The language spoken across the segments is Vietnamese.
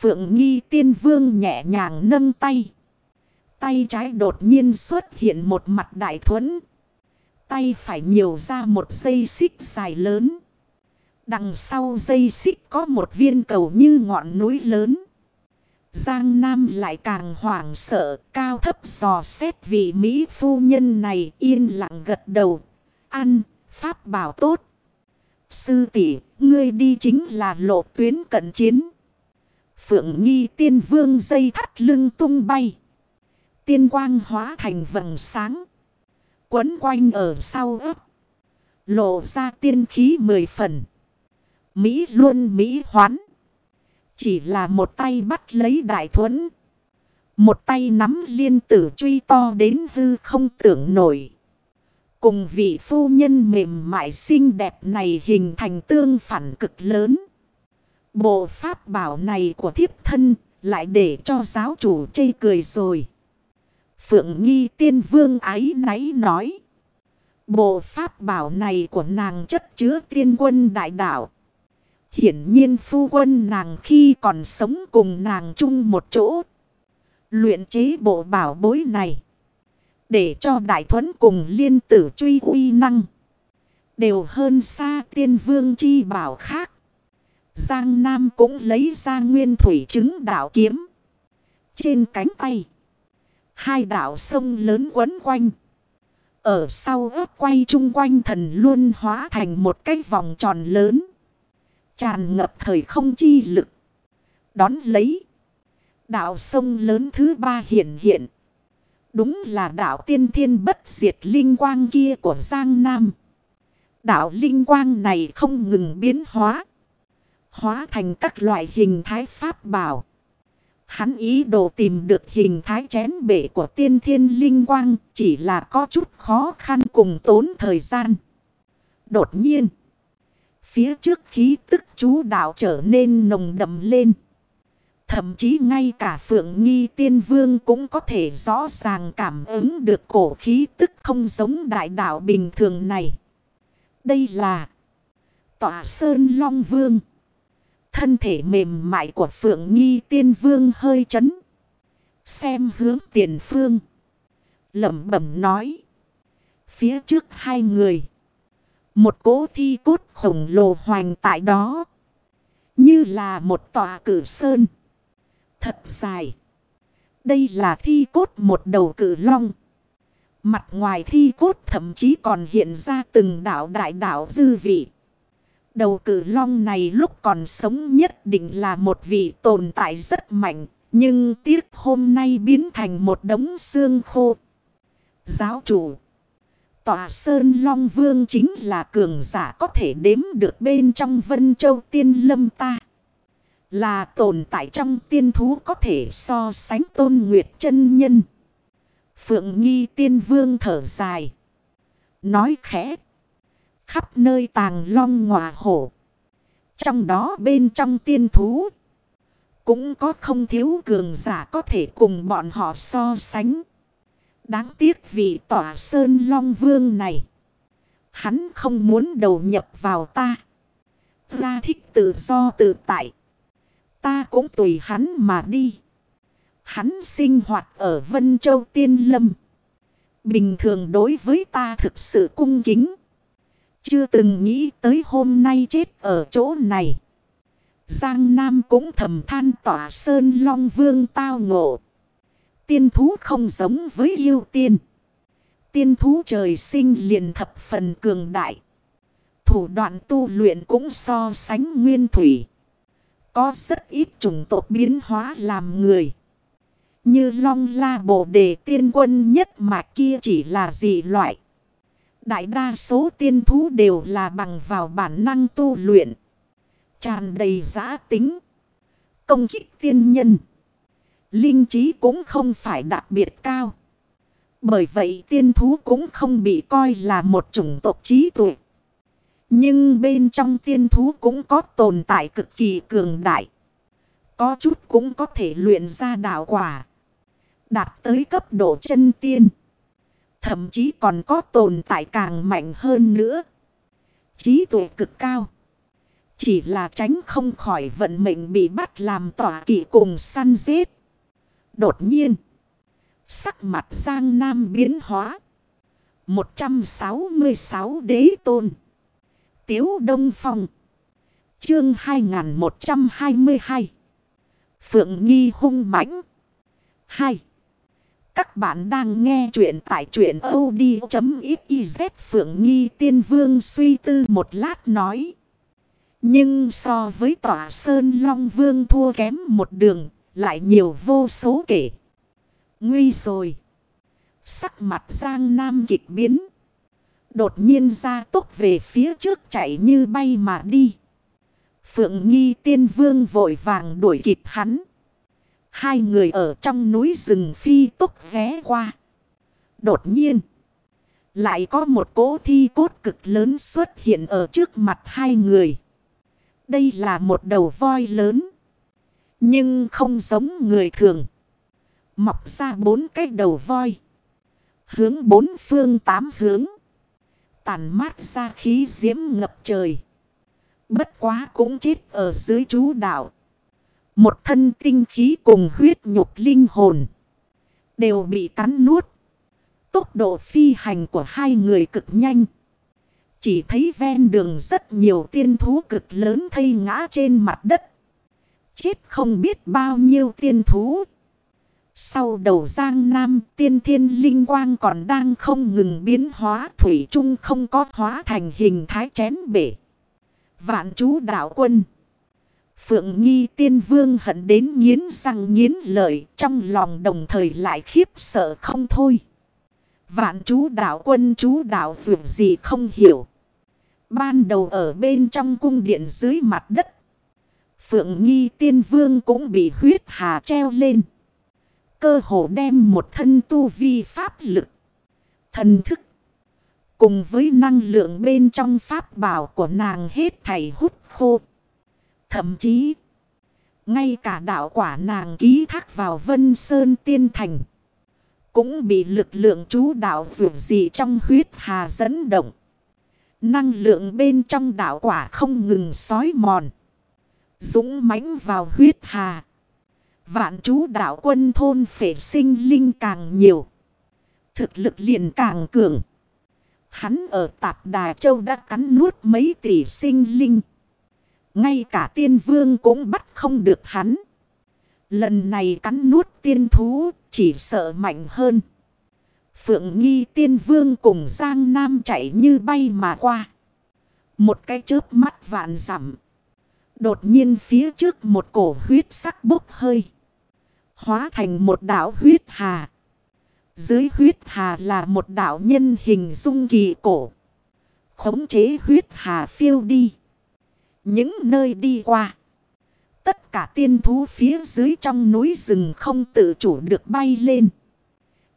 Phượng nghi tiên vương nhẹ nhàng nâng tay. Tay trái đột nhiên xuất hiện một mặt đại thuẫn. Tay phải nhiều ra một dây xích dài lớn. Đằng sau dây xích có một viên cầu như ngọn núi lớn. Giang Nam lại càng hoảng sợ, cao thấp dò xét vị Mỹ phu nhân này yên lặng gật đầu. Ăn, pháp bảo tốt. Sư tỷ ngươi đi chính là lộ tuyến cận chiến. Phượng nghi tiên vương dây thắt lưng tung bay. Tiên quang hóa thành vầng sáng. Quấn quanh ở sau ấp. Lộ ra tiên khí mười phần. Mỹ luôn Mỹ hoán. Chỉ là một tay bắt lấy đại thuẫn. Một tay nắm liên tử truy to đến hư không tưởng nổi. Cùng vị phu nhân mềm mại xinh đẹp này hình thành tương phản cực lớn. Bộ pháp bảo này của thiếp thân lại để cho giáo chủ chê cười rồi. Phượng nghi tiên vương ái náy nói. Bộ pháp bảo này của nàng chất chứa tiên quân đại đạo. Hiển nhiên phu quân nàng khi còn sống cùng nàng chung một chỗ. Luyện chế bộ bảo bối này. Để cho đại thuẫn cùng liên tử truy uy năng. Đều hơn xa tiên vương chi bảo khác. Giang Nam cũng lấy ra nguyên thủy chứng đạo kiếm. Trên cánh tay. Hai đảo sông lớn quấn quanh. Ở sau ớt quay chung quanh thần luôn hóa thành một cái vòng tròn lớn. Tràn ngập thời không chi lực. Đón lấy. Đạo sông lớn thứ ba hiện hiện. Đúng là đạo tiên thiên bất diệt linh quang kia của Giang Nam. Đạo linh quang này không ngừng biến hóa. Hóa thành các loại hình thái pháp bảo. Hắn ý đồ tìm được hình thái chén bể của tiên thiên linh quang chỉ là có chút khó khăn cùng tốn thời gian. Đột nhiên, phía trước khí tức chú đạo trở nên nồng đậm lên. Thậm chí ngay cả Phượng Nghi Tiên Vương cũng có thể rõ ràng cảm ứng được cổ khí tức không giống đại đạo bình thường này. Đây là tọa Sơn Long Vương. Thân thể mềm mại của Phượng Nghi Tiên Vương hơi chấn. Xem hướng tiền phương. Lẩm bẩm nói. Phía trước hai người. Một cỗ thi cốt khổng lồ hoành tại đó. Như là một tòa cử sơn. Thật dài. Đây là thi cốt một đầu cử long. Mặt ngoài thi cốt thậm chí còn hiện ra từng đảo đại đảo dư vị. Đầu cử long này lúc còn sống nhất định là một vị tồn tại rất mạnh. Nhưng tiếc hôm nay biến thành một đống xương khô. Giáo chủ. Tòa Sơn Long Vương chính là cường giả có thể đếm được bên trong Vân Châu Tiên Lâm ta. Là tồn tại trong tiên thú có thể so sánh tôn nguyệt chân nhân. Phượng Nghi Tiên Vương thở dài. Nói khẽ. Khắp nơi tàng long ngọa hổ. Trong đó bên trong tiên thú. Cũng có không thiếu cường giả có thể cùng bọn họ so sánh. Đáng tiếc vì tỏa sơn long vương này. Hắn không muốn đầu nhập vào ta. ta thích tự do tự tại. Ta cũng tùy hắn mà đi. Hắn sinh hoạt ở Vân Châu Tiên Lâm. Bình thường đối với ta thực sự cung kính. Chưa từng nghĩ tới hôm nay chết ở chỗ này. Giang Nam cũng thầm than tỏa sơn long vương tao ngộ. Tiên thú không giống với yêu tiên. Tiên thú trời sinh liền thập phần cường đại. Thủ đoạn tu luyện cũng so sánh nguyên thủy. Có rất ít chủng tộc biến hóa làm người. Như long la bộ đề tiên quân nhất mà kia chỉ là dị loại. Đại đa số tiên thú đều là bằng vào bản năng tu luyện. Tràn đầy giã tính. Công kích tiên nhân. Linh trí cũng không phải đặc biệt cao. Bởi vậy tiên thú cũng không bị coi là một chủng tộc trí tuệ. Nhưng bên trong tiên thú cũng có tồn tại cực kỳ cường đại. Có chút cũng có thể luyện ra đạo quả. Đạt tới cấp độ chân tiên. Thậm chí còn có tồn tại càng mạnh hơn nữa. Trí tuệ cực cao. Chỉ là tránh không khỏi vận mệnh bị bắt làm tỏa kỵ cùng săn giết. Đột nhiên. Sắc mặt Giang Nam biến hóa. 166 đế tôn. Tiếu Đông Phong. Chương 2122. Phượng Nghi hung mãnh. 2. Các bạn đang nghe chuyện tại truyện od.xyz Phượng Nghi Tiên Vương suy tư một lát nói. Nhưng so với tỏa Sơn Long Vương thua kém một đường, lại nhiều vô số kể. Nguy rồi. Sắc mặt Giang Nam kịch biến. Đột nhiên ra tốc về phía trước chạy như bay mà đi. Phượng Nghi Tiên Vương vội vàng đuổi kịp hắn. Hai người ở trong núi rừng phi tốc ghé qua. Đột nhiên. Lại có một cỗ thi cốt cực lớn xuất hiện ở trước mặt hai người. Đây là một đầu voi lớn. Nhưng không giống người thường. Mọc ra bốn cái đầu voi. Hướng bốn phương tám hướng. Tàn mát ra khí diễm ngập trời. Bất quá cũng chết ở dưới chú đạo. Một thân tinh khí cùng huyết nhục linh hồn. Đều bị cắn nuốt. Tốc độ phi hành của hai người cực nhanh. Chỉ thấy ven đường rất nhiều tiên thú cực lớn thây ngã trên mặt đất. Chết không biết bao nhiêu tiên thú. Sau đầu giang nam, tiên thiên linh quang còn đang không ngừng biến hóa, thủy chung không có hóa thành hình thái chén bể. Vạn chú đạo quân. Phượng nghi tiên vương hận đến nghiến răng nghiến lợi, trong lòng đồng thời lại khiếp sợ không thôi. Vạn chú đạo quân chú đạo dù gì không hiểu. Ban đầu ở bên trong cung điện dưới mặt đất. Phượng nghi tiên vương cũng bị huyết hà treo lên. Cơ hồ đem một thân tu vi pháp lực. Thần thức. Cùng với năng lượng bên trong pháp bảo của nàng hết thảy hút khô. Thậm chí. Ngay cả đạo quả nàng ký thác vào Vân Sơn Tiên Thành. Cũng bị lực lượng chú đạo dù gì trong huyết hà dẫn động. Năng lượng bên trong đạo quả không ngừng sói mòn. Dũng mãnh vào huyết hà. Vạn chú đạo quân thôn phệ sinh linh càng nhiều. Thực lực liền càng cường. Hắn ở Tạp Đà Châu đã cắn nuốt mấy tỷ sinh linh. Ngay cả tiên vương cũng bắt không được hắn. Lần này cắn nuốt tiên thú chỉ sợ mạnh hơn. Phượng nghi tiên vương cùng Giang Nam chạy như bay mà qua. Một cái chớp mắt vạn dặm Đột nhiên phía trước một cổ huyết sắc bốc hơi. Hóa thành một đảo huyết hà. Dưới huyết hà là một đảo nhân hình dung kỳ cổ. Khống chế huyết hà phiêu đi. Những nơi đi qua. Tất cả tiên thú phía dưới trong núi rừng không tự chủ được bay lên.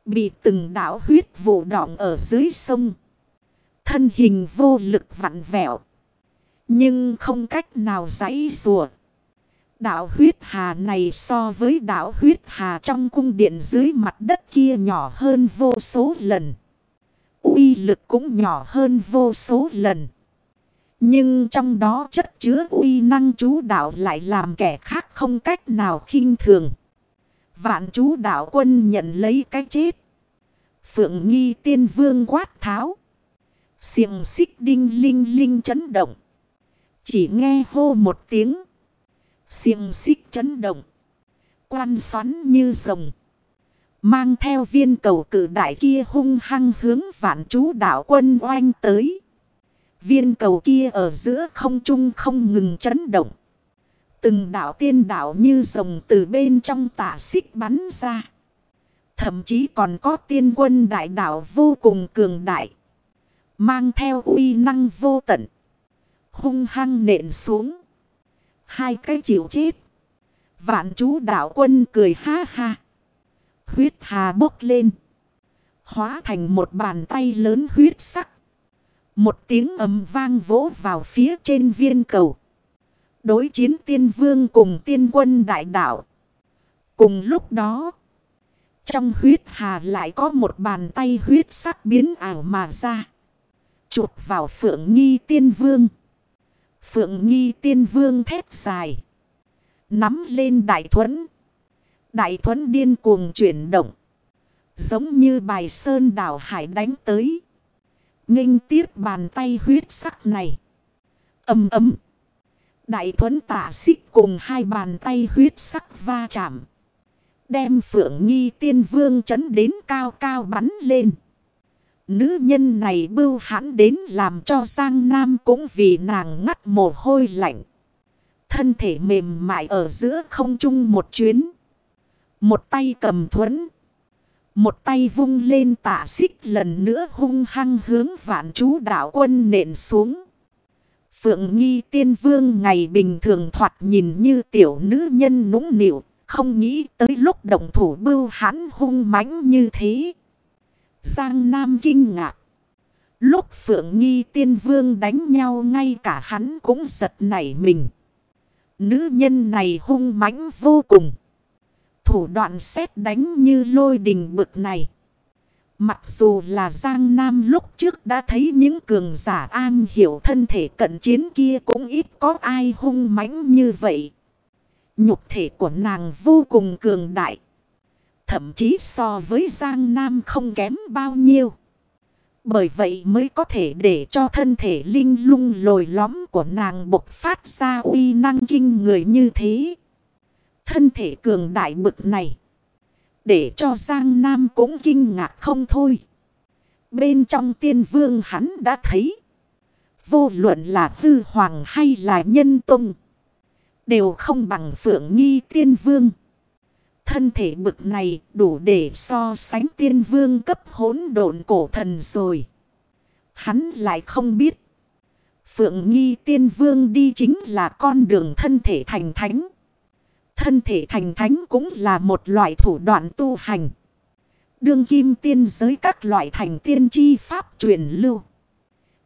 Bị từng đảo huyết vụ đọng ở dưới sông. Thân hình vô lực vặn vẹo. Nhưng không cách nào giãy rùa. Đạo huyết hà này so với đạo huyết hà trong cung điện dưới mặt đất kia nhỏ hơn vô số lần. uy lực cũng nhỏ hơn vô số lần. Nhưng trong đó chất chứa uy năng chú đạo lại làm kẻ khác không cách nào khinh thường. Vạn chú đạo quân nhận lấy cái chết. Phượng nghi tiên vương quát tháo. Xiềng xích đinh linh linh chấn động. Chỉ nghe hô một tiếng. Xiềng xích chấn động. Quan xoắn như rồng. Mang theo viên cầu cử đại kia hung hăng hướng vạn chú đạo quân oanh tới. Viên cầu kia ở giữa không trung không ngừng chấn động. Từng đạo tiên đạo như rồng từ bên trong tả xích bắn ra. Thậm chí còn có tiên quân đại đạo vô cùng cường đại. Mang theo uy năng vô tận. Hung hăng nện xuống. Hai cái chịu chết. Vạn chú đạo quân cười ha ha. Huyết hà bốc lên. Hóa thành một bàn tay lớn huyết sắc. Một tiếng ầm vang vỗ vào phía trên viên cầu. Đối chiến tiên vương cùng tiên quân đại đạo. Cùng lúc đó. Trong huyết hà lại có một bàn tay huyết sắc biến ảo mà ra. Chụp vào phượng nghi tiên vương. Phượng nghi tiên vương thép dài. Nắm lên đại thuẫn. Đại thuẫn điên cuồng chuyển động. Giống như bài sơn đảo hải đánh tới nghênh tiếp bàn tay huyết sắc này. Âm ấm. Đại thuấn tả xích cùng hai bàn tay huyết sắc va chạm. Đem phượng nghi tiên vương chấn đến cao cao bắn lên. Nữ nhân này bưu hãn đến làm cho Giang Nam cũng vì nàng ngắt mồ hôi lạnh. Thân thể mềm mại ở giữa không trung một chuyến. Một tay cầm thuẫn. Một tay vung lên tạ xích lần nữa hung hăng hướng vạn chú đạo quân nện xuống. Phượng nghi tiên vương ngày bình thường thoạt nhìn như tiểu nữ nhân nũng nịu. Không nghĩ tới lúc động thủ bưu hắn hung mãnh như thế. Giang Nam kinh ngạc. Lúc Phượng Nghi tiên vương đánh nhau ngay cả hắn cũng giật nảy mình. Nữ nhân này hung mãnh vô cùng. Thủ đoạn xét đánh như lôi đình bực này. Mặc dù là Giang Nam lúc trước đã thấy những cường giả an hiểu thân thể cận chiến kia cũng ít có ai hung mãnh như vậy. Nhục thể của nàng vô cùng cường đại. Thậm chí so với Giang Nam không kém bao nhiêu. Bởi vậy mới có thể để cho thân thể linh lung lồi lõm của nàng bộc phát ra uy năng kinh người như thế. Thân thể cường đại bực này. Để cho Giang Nam cũng kinh ngạc không thôi. Bên trong tiên vương hắn đã thấy. Vô luận là hư hoàng hay là nhân tông. Đều không bằng phượng nghi tiên vương. Thân thể bực này đủ để so sánh tiên vương cấp hỗn độn cổ thần rồi. Hắn lại không biết. Phượng nghi tiên vương đi chính là con đường thân thể thành thánh. Thân thể thành thánh cũng là một loại thủ đoạn tu hành. Đương kim tiên giới các loại thành tiên chi pháp truyền lưu.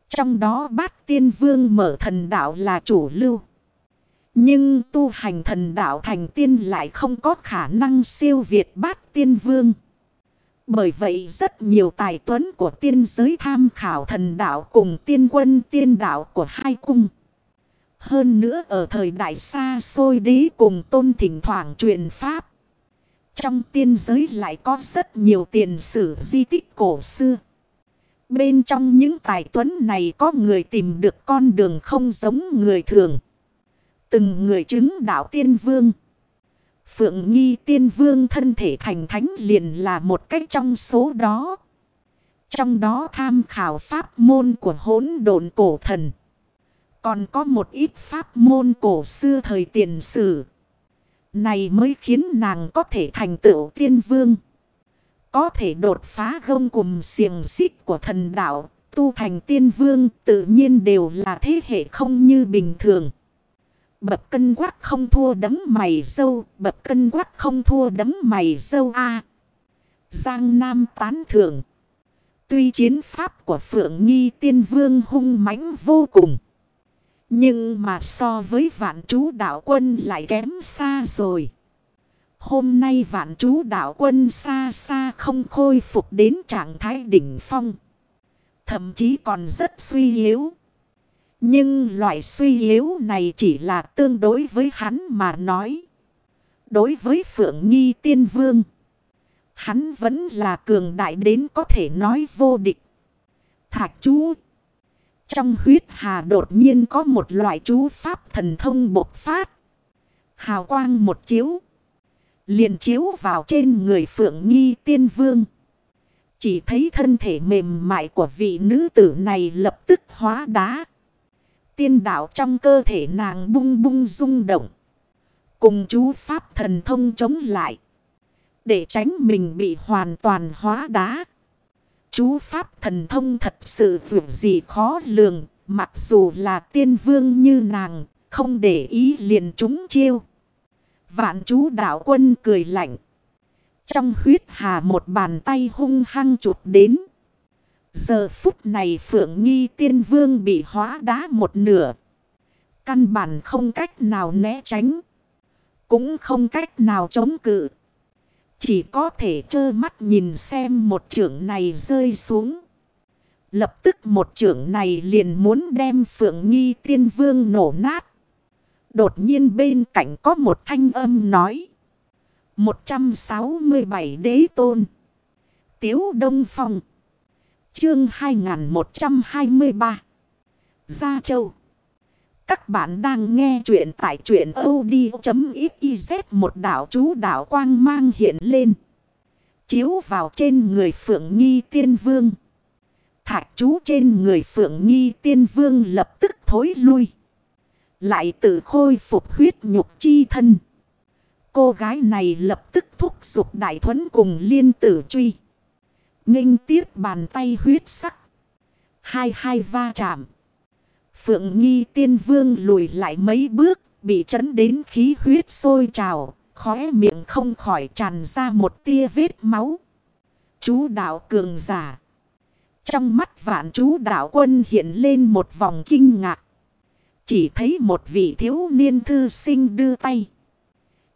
Trong đó bát tiên vương mở thần đạo là chủ lưu. Nhưng tu hành thần đạo thành tiên lại không có khả năng siêu việt bát tiên vương. Bởi vậy rất nhiều tài tuấn của tiên giới tham khảo thần đạo cùng tiên quân tiên đạo của hai cung. Hơn nữa ở thời đại xa xôi đế cùng tôn thỉnh thoảng truyền pháp. Trong tiên giới lại có rất nhiều tiền sử di tích cổ xưa. Bên trong những tài tuấn này có người tìm được con đường không giống người thường. Từng người chứng đạo tiên vương. Phượng nghi tiên vương thân thể thành thánh liền là một cách trong số đó. Trong đó tham khảo pháp môn của hỗn độn cổ thần. Còn có một ít pháp môn cổ xưa thời tiền sử. Này mới khiến nàng có thể thành tựu tiên vương. Có thể đột phá gông cùng xiềng xích của thần đạo. Tu thành tiên vương tự nhiên đều là thế hệ không như bình thường. Bập cân quắc không thua đấm mày sâu. Bập cân quắc không thua đấm mày sâu a Giang Nam tán thưởng. Tuy chiến pháp của Phượng Nghi tiên vương hung mãnh vô cùng. Nhưng mà so với vạn chú đạo quân lại kém xa rồi. Hôm nay vạn chú đạo quân xa xa không khôi phục đến trạng thái đỉnh phong. Thậm chí còn rất suy yếu. Nhưng loại suy yếu này chỉ là tương đối với hắn mà nói. Đối với Phượng Nghi Tiên Vương. Hắn vẫn là cường đại đến có thể nói vô địch. Thạch chú. Trong huyết hà đột nhiên có một loại chú pháp thần thông bộc phát. Hào quang một chiếu. Liền chiếu vào trên người Phượng Nghi Tiên Vương. Chỉ thấy thân thể mềm mại của vị nữ tử này lập tức hóa đá. Tiên đạo trong cơ thể nàng bung bung rung động. Cùng chú Pháp thần thông chống lại. Để tránh mình bị hoàn toàn hóa đá. Chú Pháp thần thông thật sự dù gì khó lường. Mặc dù là tiên vương như nàng. Không để ý liền chúng chiêu. Vạn chú đạo quân cười lạnh. Trong huyết hà một bàn tay hung hăng chụp đến. Giờ phút này Phượng Nghi Tiên Vương bị hóa đá một nửa. Căn bản không cách nào né tránh. Cũng không cách nào chống cự. Chỉ có thể trơ mắt nhìn xem một trưởng này rơi xuống. Lập tức một trưởng này liền muốn đem Phượng Nghi Tiên Vương nổ nát. Đột nhiên bên cạnh có một thanh âm nói. 167 đế tôn. Tiếu Đông Phong. Chương 2123. Gia Châu. Các bạn đang nghe chuyện tại chuyện od.xyz một đảo chú đảo quang mang hiện lên. Chiếu vào trên người Phượng Nghi Tiên Vương. Thạch chú trên người Phượng Nghi Tiên Vương lập tức thối lui. Lại tự khôi phục huyết nhục chi thân. Cô gái này lập tức thúc giục đại thuẫn cùng liên tử truy. nghênh tiếp bàn tay huyết sắc. Hai hai va chạm. Phượng nghi tiên vương lùi lại mấy bước. Bị chấn đến khí huyết sôi trào. Khóe miệng không khỏi tràn ra một tia vết máu. Chú đạo cường giả. Trong mắt vạn chú đạo quân hiện lên một vòng kinh ngạc. Chỉ thấy một vị thiếu niên thư sinh đưa tay.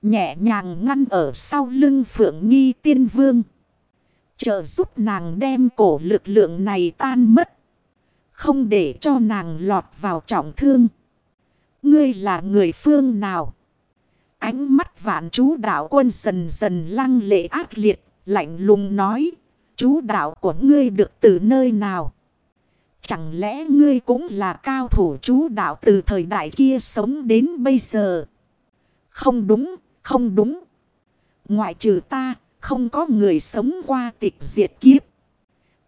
Nhẹ nhàng ngăn ở sau lưng phượng nghi tiên vương. Trợ giúp nàng đem cổ lực lượng này tan mất. Không để cho nàng lọt vào trọng thương. Ngươi là người phương nào? Ánh mắt vạn chú đạo quân dần dần lăng lệ ác liệt. Lạnh lùng nói. Chú đạo của ngươi được từ nơi nào? Chẳng lẽ ngươi cũng là cao thủ chú đạo từ thời đại kia sống đến bây giờ? Không đúng, không đúng. Ngoại trừ ta, không có người sống qua tịch diệt kiếp.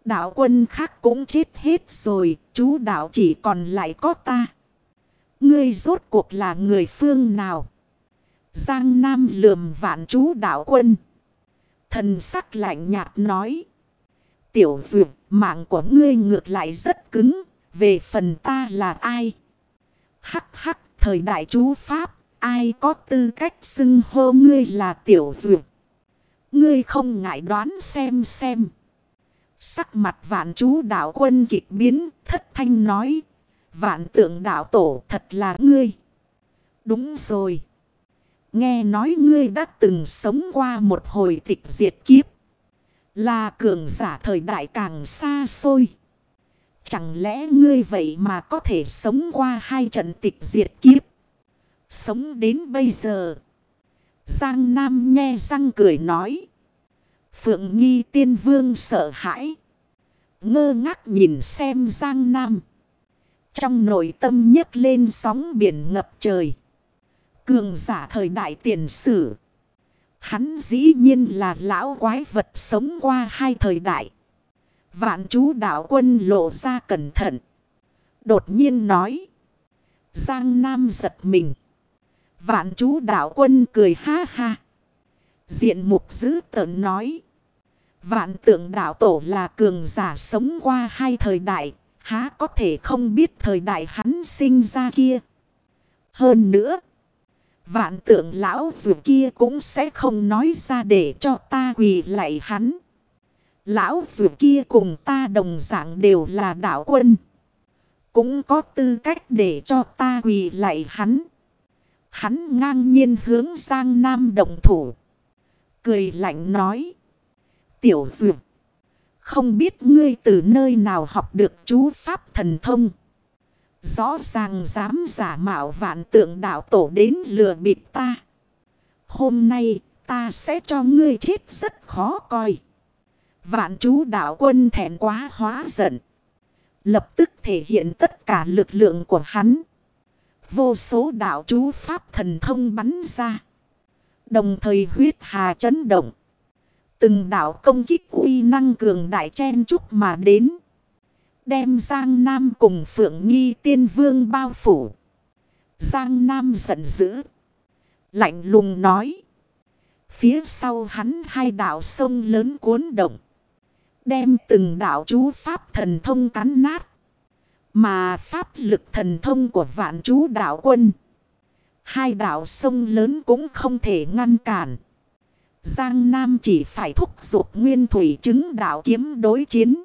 Đạo quân khác cũng chết hết rồi, chú đạo chỉ còn lại có ta. Ngươi rốt cuộc là người phương nào? Giang Nam lườm vạn chú đạo quân. Thần sắc lạnh nhạt nói. Tiểu duyệt, mạng của ngươi ngược lại rất cứng. Về phần ta là ai? Hắc hắc, thời đại chú Pháp, ai có tư cách xưng hô ngươi là tiểu duyệt? Ngươi không ngại đoán xem xem. Sắc mặt vạn chú đạo quân kịch biến, thất thanh nói. Vạn tượng đạo tổ thật là ngươi. Đúng rồi. Nghe nói ngươi đã từng sống qua một hồi tịch diệt kiếp. Là cường giả thời đại càng xa xôi. Chẳng lẽ ngươi vậy mà có thể sống qua hai trận tịch diệt kiếp. Sống đến bây giờ. Giang Nam nghe răng cười nói. Phượng Nghi Tiên Vương sợ hãi. Ngơ ngác nhìn xem Giang Nam. Trong nội tâm nhấc lên sóng biển ngập trời. Cường giả thời đại tiền sử. Hắn dĩ nhiên là lão quái vật sống qua hai thời đại. Vạn chú đạo quân lộ ra cẩn thận. Đột nhiên nói. Giang Nam giật mình. Vạn chú đạo quân cười ha ha. Diện mục dữ tợn nói. Vạn tượng đạo tổ là cường giả sống qua hai thời đại. Há có thể không biết thời đại hắn sinh ra kia. Hơn nữa. Vạn tượng lão dù kia cũng sẽ không nói ra để cho ta quỳ lại hắn. Lão dù kia cùng ta đồng dạng đều là đạo quân. Cũng có tư cách để cho ta quỳ lại hắn. Hắn ngang nhiên hướng sang nam động thủ. Cười lạnh nói. Tiểu duyệt. Không biết ngươi từ nơi nào học được chú pháp thần thông. Rõ ràng dám giả mạo vạn tượng đạo tổ đến lừa bịp ta. Hôm nay ta sẽ cho ngươi chết rất khó coi. Vạn chú đạo quân thẹn quá hóa giận. Lập tức thể hiện tất cả lực lượng của hắn. Vô số đạo chú pháp thần thông bắn ra. Đồng thời huyết hà chấn động. Từng đạo công kích uy năng cường đại chen chúc mà đến. Đem Giang Nam cùng Phượng Nghi Tiên Vương bao phủ. Giang Nam giận dữ. Lạnh lùng nói. Phía sau hắn hai đạo sông lớn cuốn động. Đem từng đạo chú Pháp thần thông cắn nát. Mà Pháp lực thần thông của vạn chú đạo quân. Hai đạo sông lớn cũng không thể ngăn cản. Giang Nam chỉ phải thúc giục nguyên thủy chứng đạo kiếm đối chiến.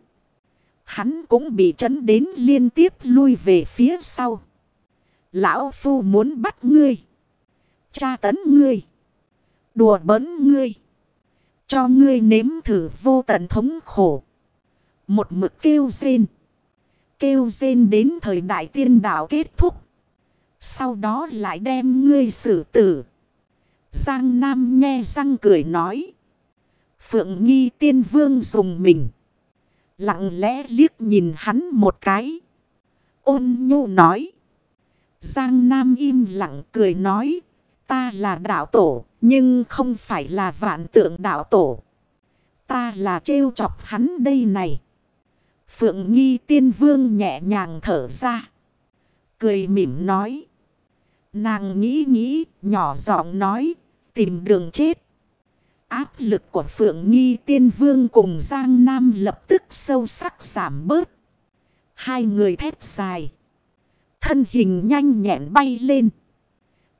Hắn cũng bị chấn đến liên tiếp lui về phía sau. Lão Phu muốn bắt ngươi. Cha tấn ngươi. Đùa bấn ngươi. Cho ngươi nếm thử vô tận thống khổ. Một mực kêu rên. Kêu rên đến thời đại tiên đạo kết thúc. Sau đó lại đem ngươi xử tử. Giang Nam nghe răng cười nói. Phượng nghi tiên vương dùng mình. Lặng lẽ liếc nhìn hắn một cái. Ôn nhu nói. Giang Nam im lặng cười nói. Ta là đạo tổ, nhưng không phải là vạn tượng đạo tổ. Ta là trêu chọc hắn đây này. Phượng nghi tiên vương nhẹ nhàng thở ra. Cười mỉm nói. Nàng nghĩ nghĩ, nhỏ giọng nói, tìm đường chết. Áp lực của Phượng Nghi Tiên Vương cùng Giang Nam lập tức sâu sắc giảm bớt. Hai người thét dài. Thân hình nhanh nhẹn bay lên.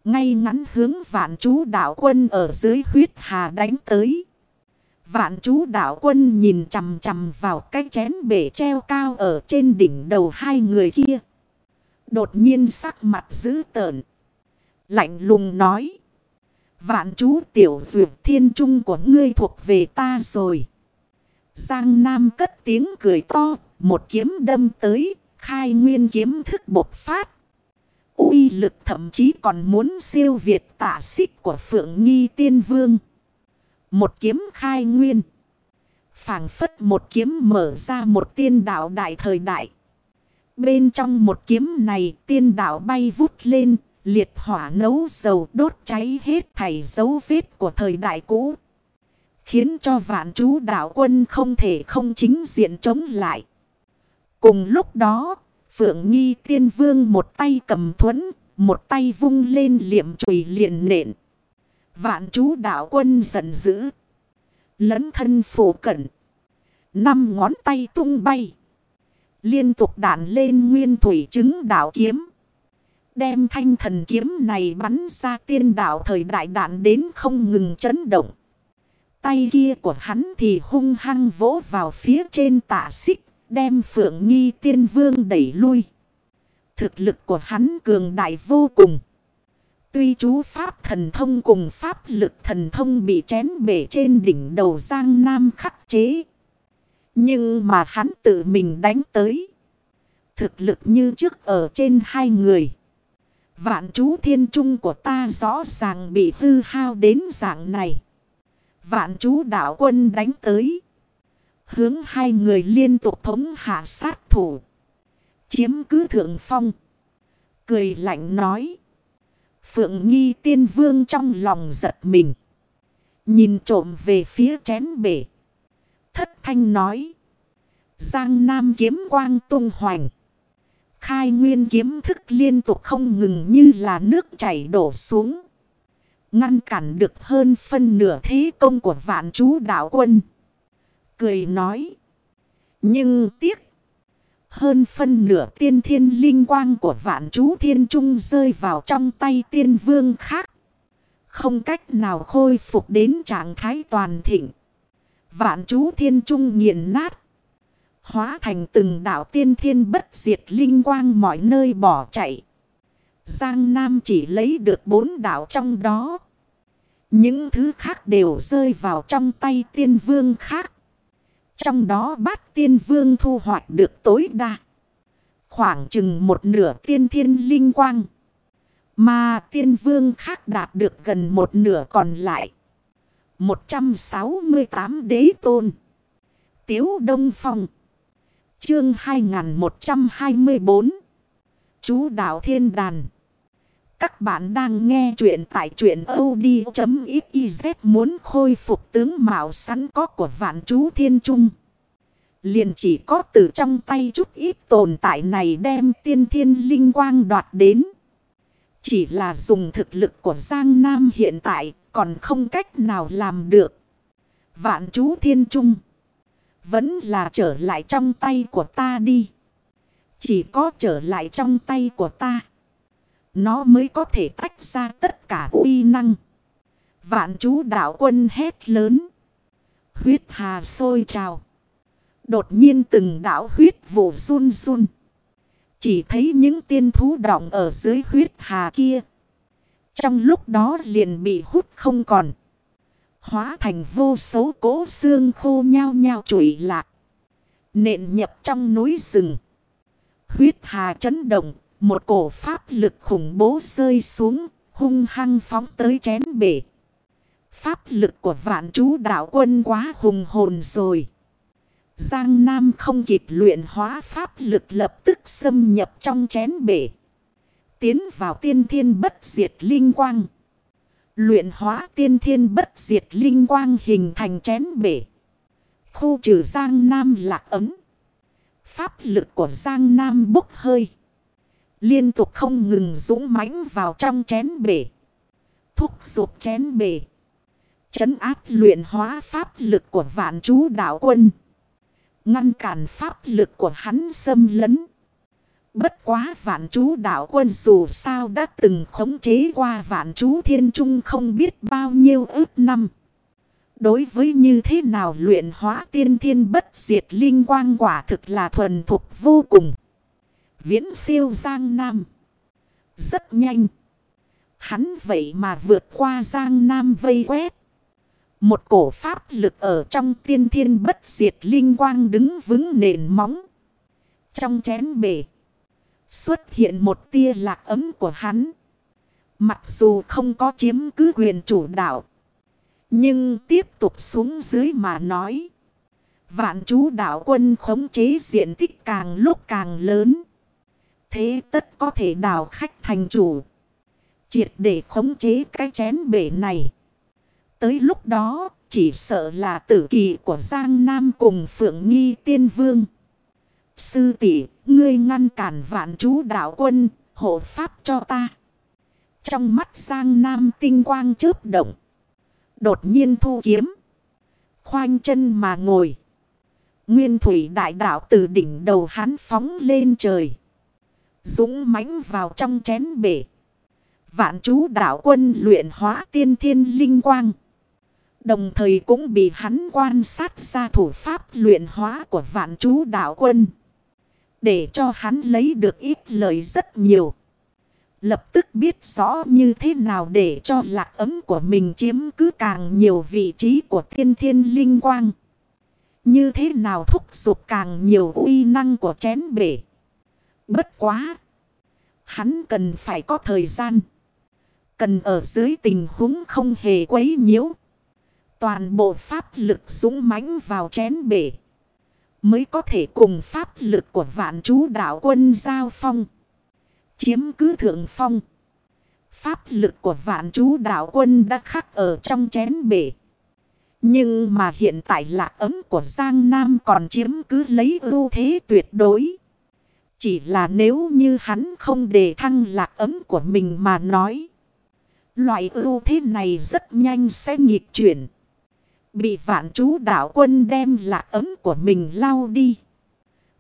Ngay ngắn hướng vạn chú đạo quân ở dưới huyết hà đánh tới. Vạn chú đạo quân nhìn chằm chằm vào cái chén bể treo cao ở trên đỉnh đầu hai người kia. Đột nhiên sắc mặt dữ tợn. Lạnh lùng nói. Vạn chú tiểu duyệt thiên trung của ngươi thuộc về ta rồi. Giang Nam cất tiếng cười to. Một kiếm đâm tới. Khai nguyên kiếm thức bộc phát. uy lực thậm chí còn muốn siêu việt tả xích của Phượng Nghi Tiên Vương. Một kiếm khai nguyên. phảng phất một kiếm mở ra một tiên đạo đại thời đại. Bên trong một kiếm này, tiên đạo bay vút lên Liệt hỏa nấu dầu đốt cháy hết thảy dấu vết của thời đại cũ. Khiến cho vạn chú đạo quân không thể không chính diện chống lại. Cùng lúc đó, Phượng Nghi Tiên Vương một tay cầm thuẫn, một tay vung lên liệm chùy liền nện. Vạn chú đạo quân giận dữ. Lấn thân phổ cẩn. Năm ngón tay tung bay. Liên tục đạn lên nguyên thủy chứng đạo kiếm. Đem thanh thần kiếm này bắn ra tiên đạo thời đại đạn đến không ngừng chấn động. Tay kia của hắn thì hung hăng vỗ vào phía trên tả xích. Đem phượng nghi tiên vương đẩy lui. Thực lực của hắn cường đại vô cùng. Tuy chú Pháp thần thông cùng Pháp lực thần thông bị chén bể trên đỉnh đầu Giang Nam khắc chế. Nhưng mà hắn tự mình đánh tới. Thực lực như trước ở trên hai người. Vạn chú thiên trung của ta rõ ràng bị hư hao đến dạng này. Vạn chú đạo quân đánh tới. Hướng hai người liên tục thống hạ sát thủ. Chiếm cứ thượng phong. Cười lạnh nói. Phượng nghi tiên vương trong lòng giật mình. Nhìn trộm về phía chén bể. Thất thanh nói. Giang Nam kiếm quang tung hoành. Khai nguyên kiếm thức liên tục không ngừng như là nước chảy đổ xuống. Ngăn cản được hơn phân nửa thế công của vạn chú đạo quân. Cười nói. Nhưng tiếc. Hơn phân nửa tiên thiên linh quang của vạn chú thiên trung rơi vào trong tay tiên vương khác. Không cách nào khôi phục đến trạng thái toàn thịnh. Vạn chú thiên trung nghiền nát. Hóa thành từng đạo tiên thiên bất diệt linh quang mọi nơi bỏ chạy. Giang Nam chỉ lấy được bốn đạo trong đó. Những thứ khác đều rơi vào trong tay tiên vương khác. Trong đó bát tiên vương thu hoạch được tối đa. Khoảng chừng một nửa tiên thiên linh quang. Mà tiên vương khác đạt được gần một nửa còn lại. 168 đế tôn. Tiếu Đông Phong. Chương 2124 Chú Đạo Thiên Đàn Các bạn đang nghe chuyện tại chuyện od.xyz muốn khôi phục tướng mạo sẵn có của vạn chú Thiên Trung. Liền chỉ có từ trong tay chút ít tồn tại này đem tiên thiên linh quang đoạt đến. Chỉ là dùng thực lực của Giang Nam hiện tại còn không cách nào làm được. Vạn chú Thiên Trung. Vẫn là trở lại trong tay của ta đi. Chỉ có trở lại trong tay của ta. Nó mới có thể tách ra tất cả uy năng. Vạn chú đạo quân hét lớn. Huyết hà sôi trào. Đột nhiên từng đảo huyết vụ run run. Chỉ thấy những tiên thú đọng ở dưới huyết hà kia. Trong lúc đó liền bị hút không còn. Hóa thành vô số cỗ xương khô nhao nhao trụi lạc. Nện nhập trong núi rừng. Huyết hà chấn động, một cổ pháp lực khủng bố rơi xuống, hung hăng phóng tới chén bể. Pháp lực của vạn chú đạo quân quá hùng hồn rồi. Giang Nam không kịp luyện hóa pháp lực lập tức xâm nhập trong chén bể. Tiến vào tiên thiên bất diệt linh quang. Luyện hóa tiên thiên bất diệt linh quang hình thành chén bể. Khu trừ Giang Nam lạc ấm. Pháp lực của Giang Nam bốc hơi. Liên tục không ngừng dũng mãnh vào trong chén bể. Thúc giục chén bể. Chấn áp luyện hóa pháp lực của vạn chú đạo quân. Ngăn cản pháp lực của hắn xâm lấn. Bất quá vạn chú đạo quân dù sao đã từng khống chế qua vạn chú thiên trung không biết bao nhiêu ước năm. Đối với như thế nào luyện hóa tiên thiên bất diệt linh quang quả thực là thuần thục vô cùng. Viễn siêu Giang Nam. Rất nhanh. Hắn vậy mà vượt qua Giang Nam vây quét. Một cổ pháp lực ở trong tiên thiên bất diệt linh quang đứng vững nền móng. Trong chén bể. Xuất hiện một tia lạc ấm của hắn. Mặc dù không có chiếm cứ quyền chủ đạo. Nhưng tiếp tục xuống dưới mà nói. Vạn chú đạo quân khống chế diện tích càng lúc càng lớn. Thế tất có thể đào khách thành chủ. Triệt để khống chế cái chén bể này. Tới lúc đó, chỉ sợ là tử kỳ của Giang Nam cùng Phượng Nghi Tiên Vương. Sư tỷ ngươi ngăn cản vạn chú đạo quân, hộ pháp cho ta. Trong mắt Giang Nam tinh quang chớp động. Đột nhiên thu kiếm. Khoanh chân mà ngồi. Nguyên thủy đại đạo từ đỉnh đầu hắn phóng lên trời. Dũng mãnh vào trong chén bể. Vạn chú đạo quân luyện hóa tiên thiên linh quang. Đồng thời cũng bị hắn quan sát ra thủ pháp luyện hóa của vạn chú đạo quân. Để cho hắn lấy được ít lợi rất nhiều. Lập tức biết rõ như thế nào để cho lạc ấm của mình chiếm cứ càng nhiều vị trí của thiên thiên linh quang. Như thế nào thúc giục càng nhiều uy năng của chén bể. Bất quá. Hắn cần phải có thời gian. Cần ở dưới tình huống không hề quấy nhiễu. Toàn bộ pháp lực dũng mãnh vào chén bể. Mới có thể cùng pháp lực của vạn chú đạo quân giao phong. Chiếm cứ thượng phong. Pháp lực của vạn chú đạo quân đã khắc ở trong chén bể. Nhưng mà hiện tại lạc ấm của Giang Nam còn chiếm cứ lấy ưu thế tuyệt đối. Chỉ là nếu như hắn không đề thăng lạc ấm của mình mà nói. Loại ưu thế này rất nhanh sẽ nghịch chuyển. Bị vạn chú đạo quân đem lạc ấm của mình lao đi.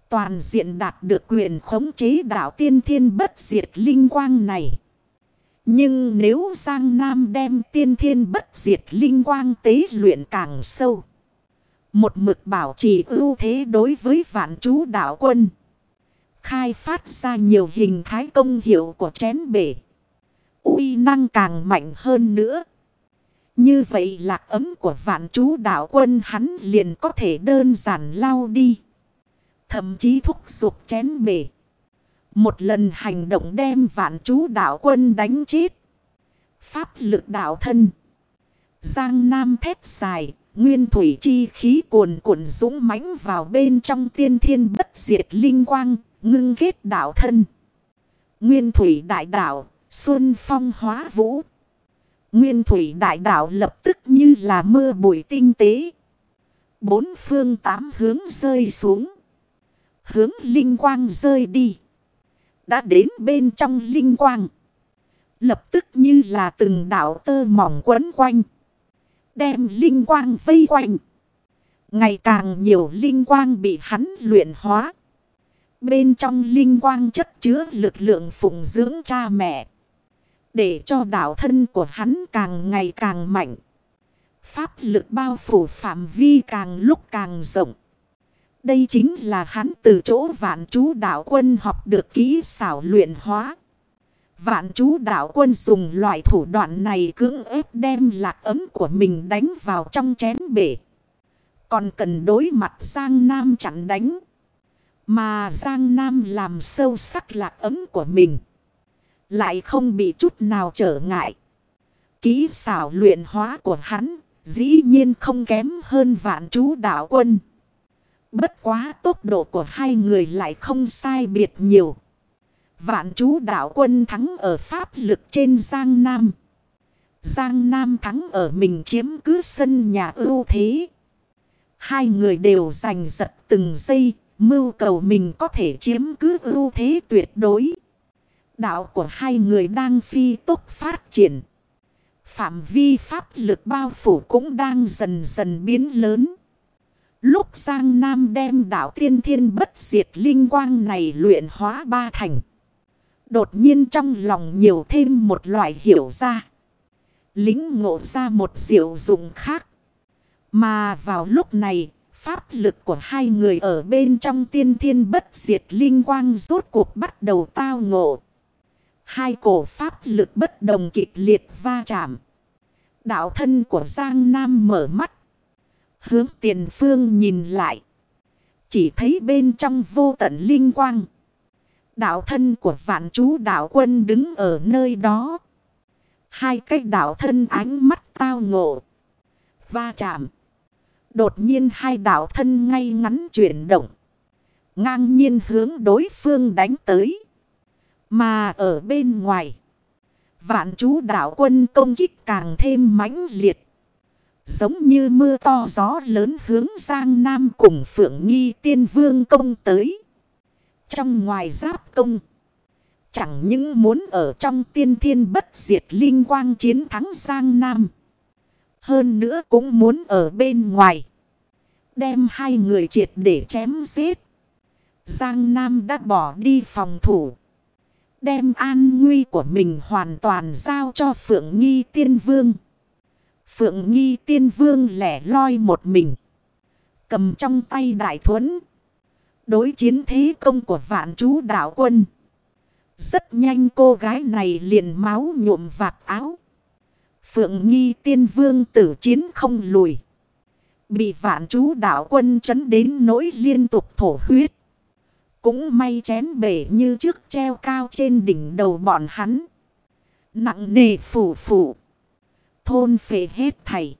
Toàn diện đạt được quyền khống chế đạo tiên thiên bất diệt linh quang này. Nhưng nếu Giang Nam đem tiên thiên bất diệt linh quang tế luyện càng sâu. Một mực bảo trì ưu thế đối với vạn chú đạo quân. Khai phát ra nhiều hình thái công hiệu của chén bể. uy năng càng mạnh hơn nữa. Như vậy lạc ấm của vạn chú đạo quân hắn liền có thể đơn giản lao đi. Thậm chí thúc giục chén bể. Một lần hành động đem vạn chú đạo quân đánh chết. Pháp lực đạo thân. Giang Nam thét dài. Nguyên thủy chi khí cuồn cuộn dũng mãnh vào bên trong tiên thiên bất diệt linh quang. Ngưng kết đạo thân. Nguyên thủy đại đạo. Xuân phong hóa vũ. Nguyên thủy đại đạo lập tức như là mưa bụi tinh tế. Bốn phương tám hướng rơi xuống. Hướng linh quang rơi đi. Đã đến bên trong linh quang. Lập tức như là từng đảo tơ mỏng quấn quanh. Đem linh quang vây quanh. Ngày càng nhiều linh quang bị hắn luyện hóa. Bên trong linh quang chất chứa lực lượng phụng dưỡng cha mẹ. Để cho đạo thân của hắn càng ngày càng mạnh. Pháp lực bao phủ phạm vi càng lúc càng rộng. Đây chính là hắn từ chỗ vạn chú đạo quân học được kỹ xảo luyện hóa. Vạn chú đạo quân dùng loại thủ đoạn này cưỡng ép đem lạc ấm của mình đánh vào trong chén bể. Còn cần đối mặt Giang Nam chặn đánh. Mà Giang Nam làm sâu sắc lạc ấm của mình. Lại không bị chút nào trở ngại. Kỹ xảo luyện hóa của hắn dĩ nhiên không kém hơn vạn chú đạo quân. Bất quá tốc độ của hai người lại không sai biệt nhiều. Vạn chú đạo quân thắng ở pháp lực trên Giang Nam. Giang Nam thắng ở mình chiếm cứ sân nhà ưu thế. Hai người đều giành giật từng giây, mưu cầu mình có thể chiếm cứ ưu thế tuyệt đối. Đạo của hai người đang phi tốc phát triển. Phạm vi pháp lực bao phủ cũng đang dần dần biến lớn. Lúc Giang Nam đem đạo tiên thiên bất diệt linh quang này luyện hóa ba thành. Đột nhiên trong lòng nhiều thêm một loại hiểu ra. Lính ngộ ra một diệu dụng khác. Mà vào lúc này, pháp lực của hai người ở bên trong tiên thiên bất diệt linh quang rốt cuộc bắt đầu tao ngộ. Hai cổ pháp lực bất đồng kịch liệt va chạm. Đạo thân của Giang Nam mở mắt. Hướng tiền phương nhìn lại. Chỉ thấy bên trong vô tận linh quang. Đạo thân của vạn chú đạo quân đứng ở nơi đó. Hai cái đạo thân ánh mắt tao ngộ. Va chạm. Đột nhiên hai đạo thân ngay ngắn chuyển động. Ngang nhiên hướng đối phương đánh tới. Mà ở bên ngoài. Vạn chú đạo quân công kích càng thêm mãnh liệt. Giống như mưa to gió lớn hướng sang Nam cùng Phượng Nghi Tiên Vương công tới. Trong ngoài giáp công. Chẳng những muốn ở trong tiên thiên bất diệt linh quang chiến thắng sang Nam. Hơn nữa cũng muốn ở bên ngoài. Đem hai người triệt để chém giết. Giang Nam đã bỏ đi phòng thủ. Đem an nguy của mình hoàn toàn giao cho Phượng Nghi Tiên Vương. Phượng Nghi Tiên Vương lẻ loi một mình. Cầm trong tay đại thuẫn. Đối chiến thế công của vạn chú đạo quân. Rất nhanh cô gái này liền máu nhuộm vạt áo. Phượng Nghi Tiên Vương tử chiến không lùi. Bị vạn chú đạo quân chấn đến nỗi liên tục thổ huyết. Cũng may chén bể như trước treo cao trên đỉnh đầu bọn hắn. Nặng nề phủ phủ. Thôn phệ hết thảy.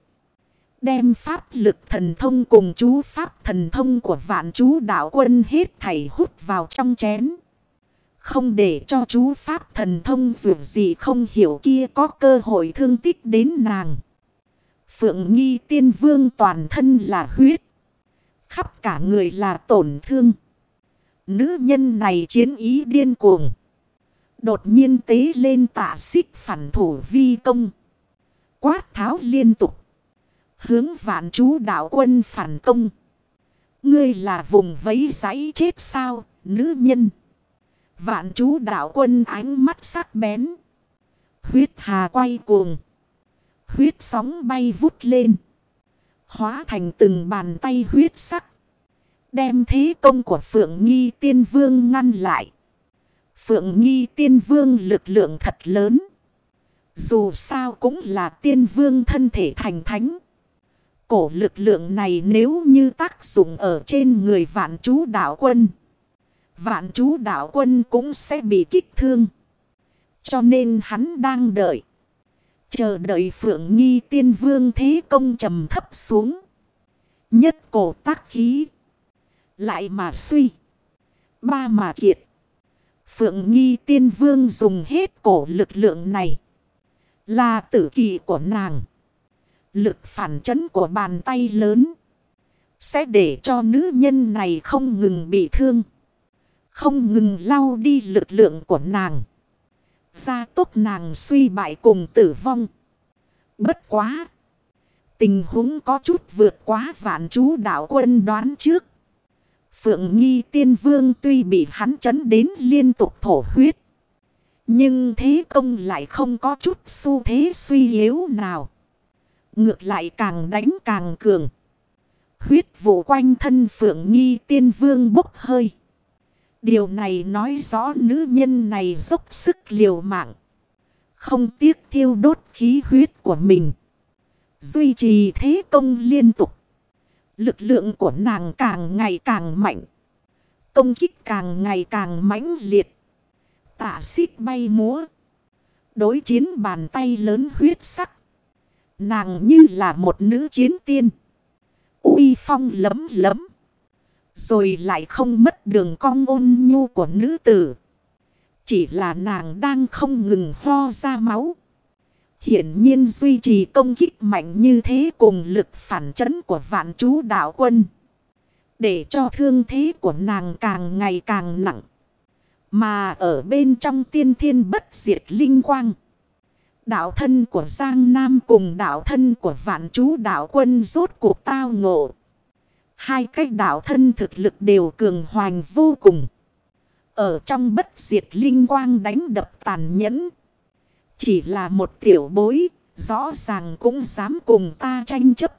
Đem pháp lực thần thông cùng chú pháp thần thông của vạn chú đạo quân hết thảy hút vào trong chén. Không để cho chú pháp thần thông dù gì không hiểu kia có cơ hội thương tích đến nàng. Phượng nghi tiên vương toàn thân là huyết. Khắp cả người là tổn thương. Nữ nhân này chiến ý điên cuồng. Đột nhiên tế lên tạ xích phản thủ vi công. Quát tháo liên tục. Hướng vạn chú đạo quân phản công. Ngươi là vùng vấy giấy chết sao, nữ nhân. Vạn chú đạo quân ánh mắt sắc bén. Huyết hà quay cuồng. Huyết sóng bay vút lên. Hóa thành từng bàn tay huyết sắc. Đem thế công của Phượng Nghi Tiên Vương ngăn lại. Phượng Nghi Tiên Vương lực lượng thật lớn. Dù sao cũng là tiên vương thân thể thành thánh. Cổ lực lượng này nếu như tác dụng ở trên người vạn chú đạo quân. Vạn chú đạo quân cũng sẽ bị kích thương. Cho nên hắn đang đợi. Chờ đợi phượng nghi tiên vương thế công trầm thấp xuống. Nhất cổ tác khí. Lại mà suy. Ba mà kiệt. Phượng nghi tiên vương dùng hết cổ lực lượng này. Là tử kỳ của nàng. Lực phản chấn của bàn tay lớn. Sẽ để cho nữ nhân này không ngừng bị thương. Không ngừng lau đi lực lượng của nàng. Gia tốt nàng suy bại cùng tử vong. Bất quá. Tình huống có chút vượt quá vạn chú đạo quân đoán trước. Phượng nghi tiên vương tuy bị hắn chấn đến liên tục thổ huyết. Nhưng thế công lại không có chút xu thế suy yếu nào. Ngược lại càng đánh càng cường. Huyết vụ quanh thân phượng nghi tiên vương bốc hơi. Điều này nói rõ nữ nhân này dốc sức liều mạng. Không tiếc thiêu đốt khí huyết của mình. Duy trì thế công liên tục. Lực lượng của nàng càng ngày càng mạnh. công kích càng ngày càng mãnh liệt. Tạ xích bay múa. Đối chiến bàn tay lớn huyết sắc. Nàng như là một nữ chiến tiên. uy phong lấm lấm. Rồi lại không mất đường cong ôn nhu của nữ tử. Chỉ là nàng đang không ngừng ho ra máu. Hiển nhiên duy trì công kích mạnh như thế cùng lực phản chấn của vạn chú đạo quân. Để cho thương thế của nàng càng ngày càng nặng. Mà ở bên trong tiên thiên bất diệt linh quang. Đạo thân của Giang Nam cùng đạo thân của vạn chú đạo quân rốt cuộc tao ngộ. Hai cách đạo thân thực lực đều cường hoành vô cùng. Ở trong bất diệt linh quang đánh đập tàn nhẫn. Chỉ là một tiểu bối, rõ ràng cũng dám cùng ta tranh chấp.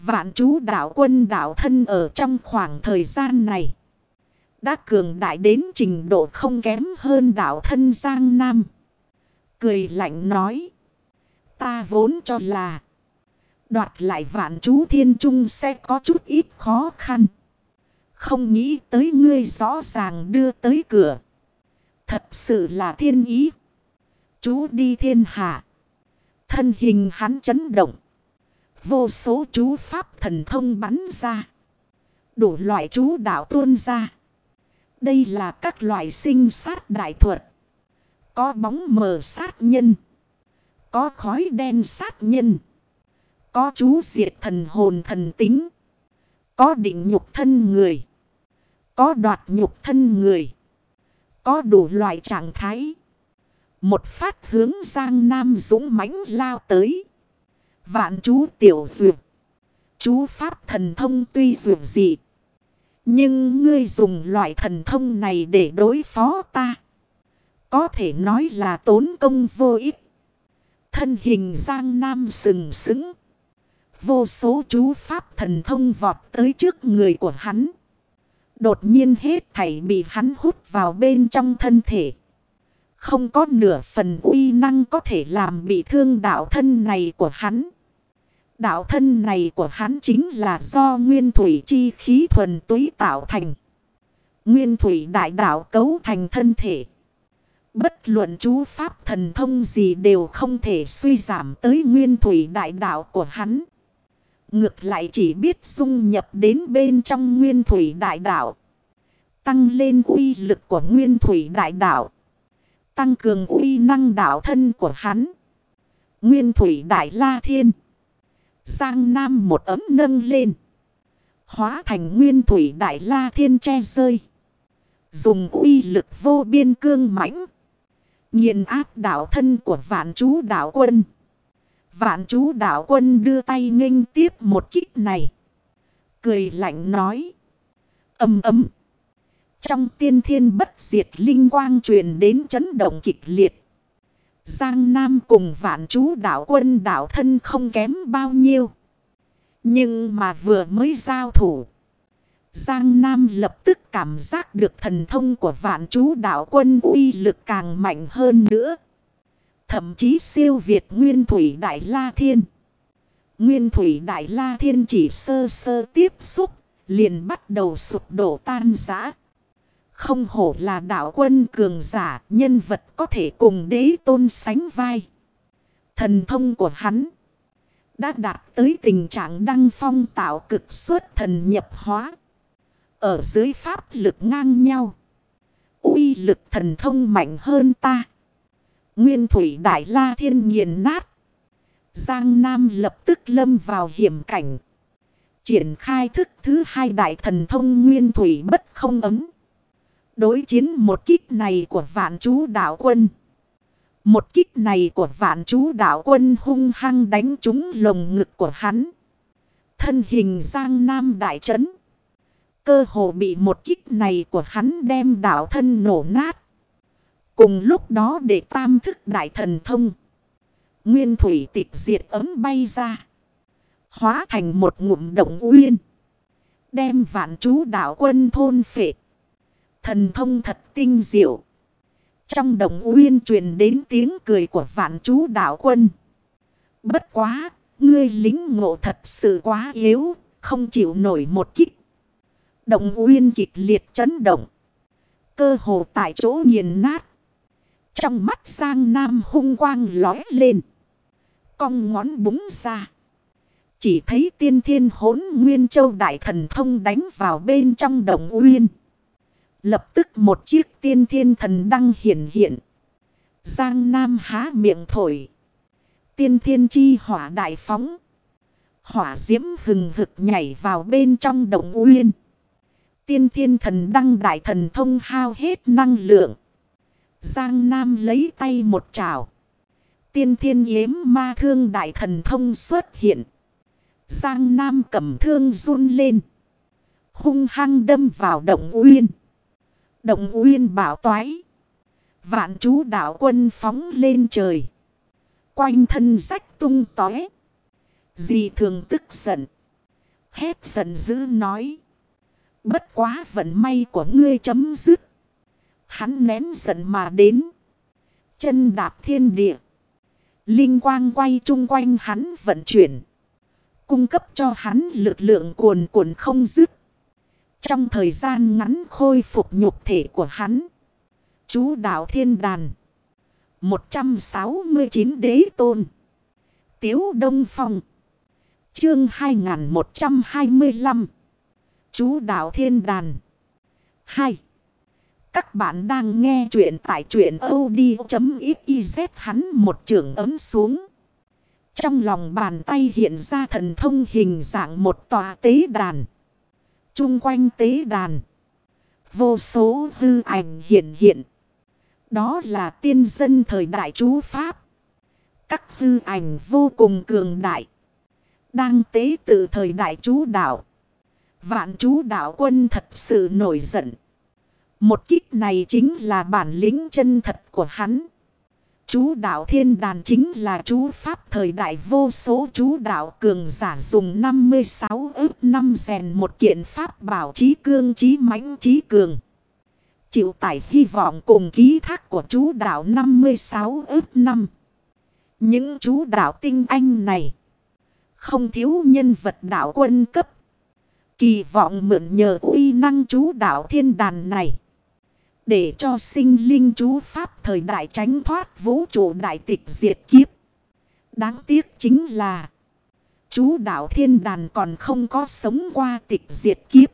Vạn chú đạo quân đạo thân ở trong khoảng thời gian này. Đã cường đại đến trình độ không kém hơn đạo thân Giang Nam. Cười lạnh nói. Ta vốn cho là. Đoạt lại vạn chú thiên trung sẽ có chút ít khó khăn. Không nghĩ tới ngươi rõ ràng đưa tới cửa. Thật sự là thiên ý. Chú đi thiên hạ. Thân hình hắn chấn động. Vô số chú pháp thần thông bắn ra. Đủ loại chú đạo tuôn ra. Đây là các loại sinh sát đại thuật. Có bóng mờ sát nhân. Có khói đen sát nhân. Có chú diệt thần hồn thần tính. Có định nhục thân người. Có đoạt nhục thân người. Có đủ loại trạng thái. Một phát hướng Giang Nam dũng mãnh lao tới. Vạn chú tiểu duyệt. Chú pháp thần thông tuy duyệt dị. Nhưng ngươi dùng loại thần thông này để đối phó ta. Có thể nói là tốn công vô ích. Thân hình Giang Nam sừng sững. Vô số chú pháp thần thông vọt tới trước người của hắn. Đột nhiên hết thảy bị hắn hút vào bên trong thân thể. Không có nửa phần uy năng có thể làm bị thương đạo thân này của hắn. Đạo thân này của hắn chính là do nguyên thủy chi khí thuần túy tạo thành. Nguyên thủy đại đạo cấu thành thân thể. Bất luận chú pháp thần thông gì đều không thể suy giảm tới nguyên thủy đại đạo của hắn. Ngược lại chỉ biết dung nhập đến bên trong nguyên thủy đại đạo. Tăng lên uy lực của nguyên thủy đại đạo. Tăng cường uy năng đạo thân của hắn. Nguyên thủy đại la thiên. Giang Nam một ấm nâng lên. Hóa thành nguyên thủy đại la thiên che rơi. Dùng uy lực vô biên cương mãnh. Nhìn áp đạo thân của vạn chú đạo quân. Vạn chú đạo quân đưa tay nghênh tiếp một kích này. Cười lạnh nói. Âm ấm. Trong tiên thiên bất diệt linh quang truyền đến chấn động kịch liệt. Giang Nam cùng vạn chú đạo quân đạo thân không kém bao nhiêu. Nhưng mà vừa mới giao thủ. Giang Nam lập tức cảm giác được thần thông của vạn chú đạo quân uy lực càng mạnh hơn nữa. Thậm chí siêu việt Nguyên Thủy Đại La Thiên. Nguyên Thủy Đại La Thiên chỉ sơ sơ tiếp xúc, liền bắt đầu sụp đổ tan rã. Không hổ là đạo quân cường giả, nhân vật có thể cùng đế tôn sánh vai. Thần thông của hắn đã đạt tới tình trạng đăng phong tạo cực suốt thần nhập hóa. Ở dưới pháp lực ngang nhau. uy lực thần thông mạnh hơn ta. Nguyên thủy đại la thiên nghiền nát. Giang Nam lập tức lâm vào hiểm cảnh. Triển khai thức thứ hai đại thần thông nguyên thủy bất không ấm. Đối chiến một kích này của vạn chú đạo quân. Một kích này của vạn chú đạo quân hung hăng đánh trúng lồng ngực của hắn. Thân hình Giang Nam đại trấn. Cơ hồ bị một kích này của hắn đem đạo thân nổ nát. Cùng lúc đó để tam thức đại thần thông. Nguyên thủy tịch diệt ấm bay ra. Hóa thành một ngụm động uyên. Đem vạn chú đạo quân thôn phệ. Thần thông thật tinh diệu. Trong đồng uyên truyền đến tiếng cười của vạn chú đạo quân. Bất quá, ngươi lính ngộ thật sự quá yếu, không chịu nổi một kích. đồng uyên kịch liệt chấn động. Cơ hồ tại chỗ nghiền nát. Trong mắt sang Nam hung quang lói lên. Cong ngón búng ra. Chỉ thấy tiên thiên hốn nguyên châu đại thần thông đánh vào bên trong đồng uyên. Lập tức một chiếc tiên thiên thần đăng hiển hiện. Giang Nam há miệng thổi. Tiên thiên chi hỏa đại phóng. Hỏa diễm hừng hực nhảy vào bên trong động uyên. Tiên thiên thần đăng đại thần thông hao hết năng lượng. Giang Nam lấy tay một trào. Tiên thiên yếm ma thương đại thần thông xuất hiện. Giang Nam cầm thương run lên. Hung hăng đâm vào động uyên. Động uyên bảo toái. Vạn chú đạo quân phóng lên trời. Quanh thân rách tung tói. Dì thường tức giận. Hét giận dữ nói. Bất quá vận may của ngươi chấm dứt. Hắn nén giận mà đến. Chân đạp thiên địa. Linh quang quay chung quanh hắn vận chuyển. Cung cấp cho hắn lực lượng cuồn cuộn không dứt. Trong thời gian ngắn khôi phục nhục thể của hắn. Chú đạo thiên đàn. 169 đế tôn. Tiếu Đông Phong. Chương 2125. Chú đạo thiên đàn. 2. Các bạn đang nghe chuyện tại chuyện od.xyz hắn một trường ấm xuống. Trong lòng bàn tay hiện ra thần thông hình dạng một tòa tế đàn. Trung quanh tế đàn. Vô số hư ảnh hiện hiện. Đó là tiên dân thời đại chú Pháp. Các hư ảnh vô cùng cường đại. Đang tế tự thời đại chú đạo. Vạn chú đạo quân thật sự nổi giận. Một kích này chính là bản lĩnh chân thật của hắn. Chú đạo thiên đàn chính là chú pháp thời đại vô số chú đạo cường giả dùng 56 ước năm rèn một kiện pháp bảo trí cương, trí mãnh, trí cường. Chịu tải hy vọng cùng ký thác của chú đạo 56 ước năm. Những chú đạo tinh anh này không thiếu nhân vật đạo quân cấp. Kỳ vọng mượn nhờ uy năng chú đạo thiên đàn này. Để cho sinh linh chú Pháp thời đại tránh thoát vũ trụ đại tịch diệt kiếp. Đáng tiếc chính là. Chú đạo thiên đàn còn không có sống qua tịch diệt kiếp.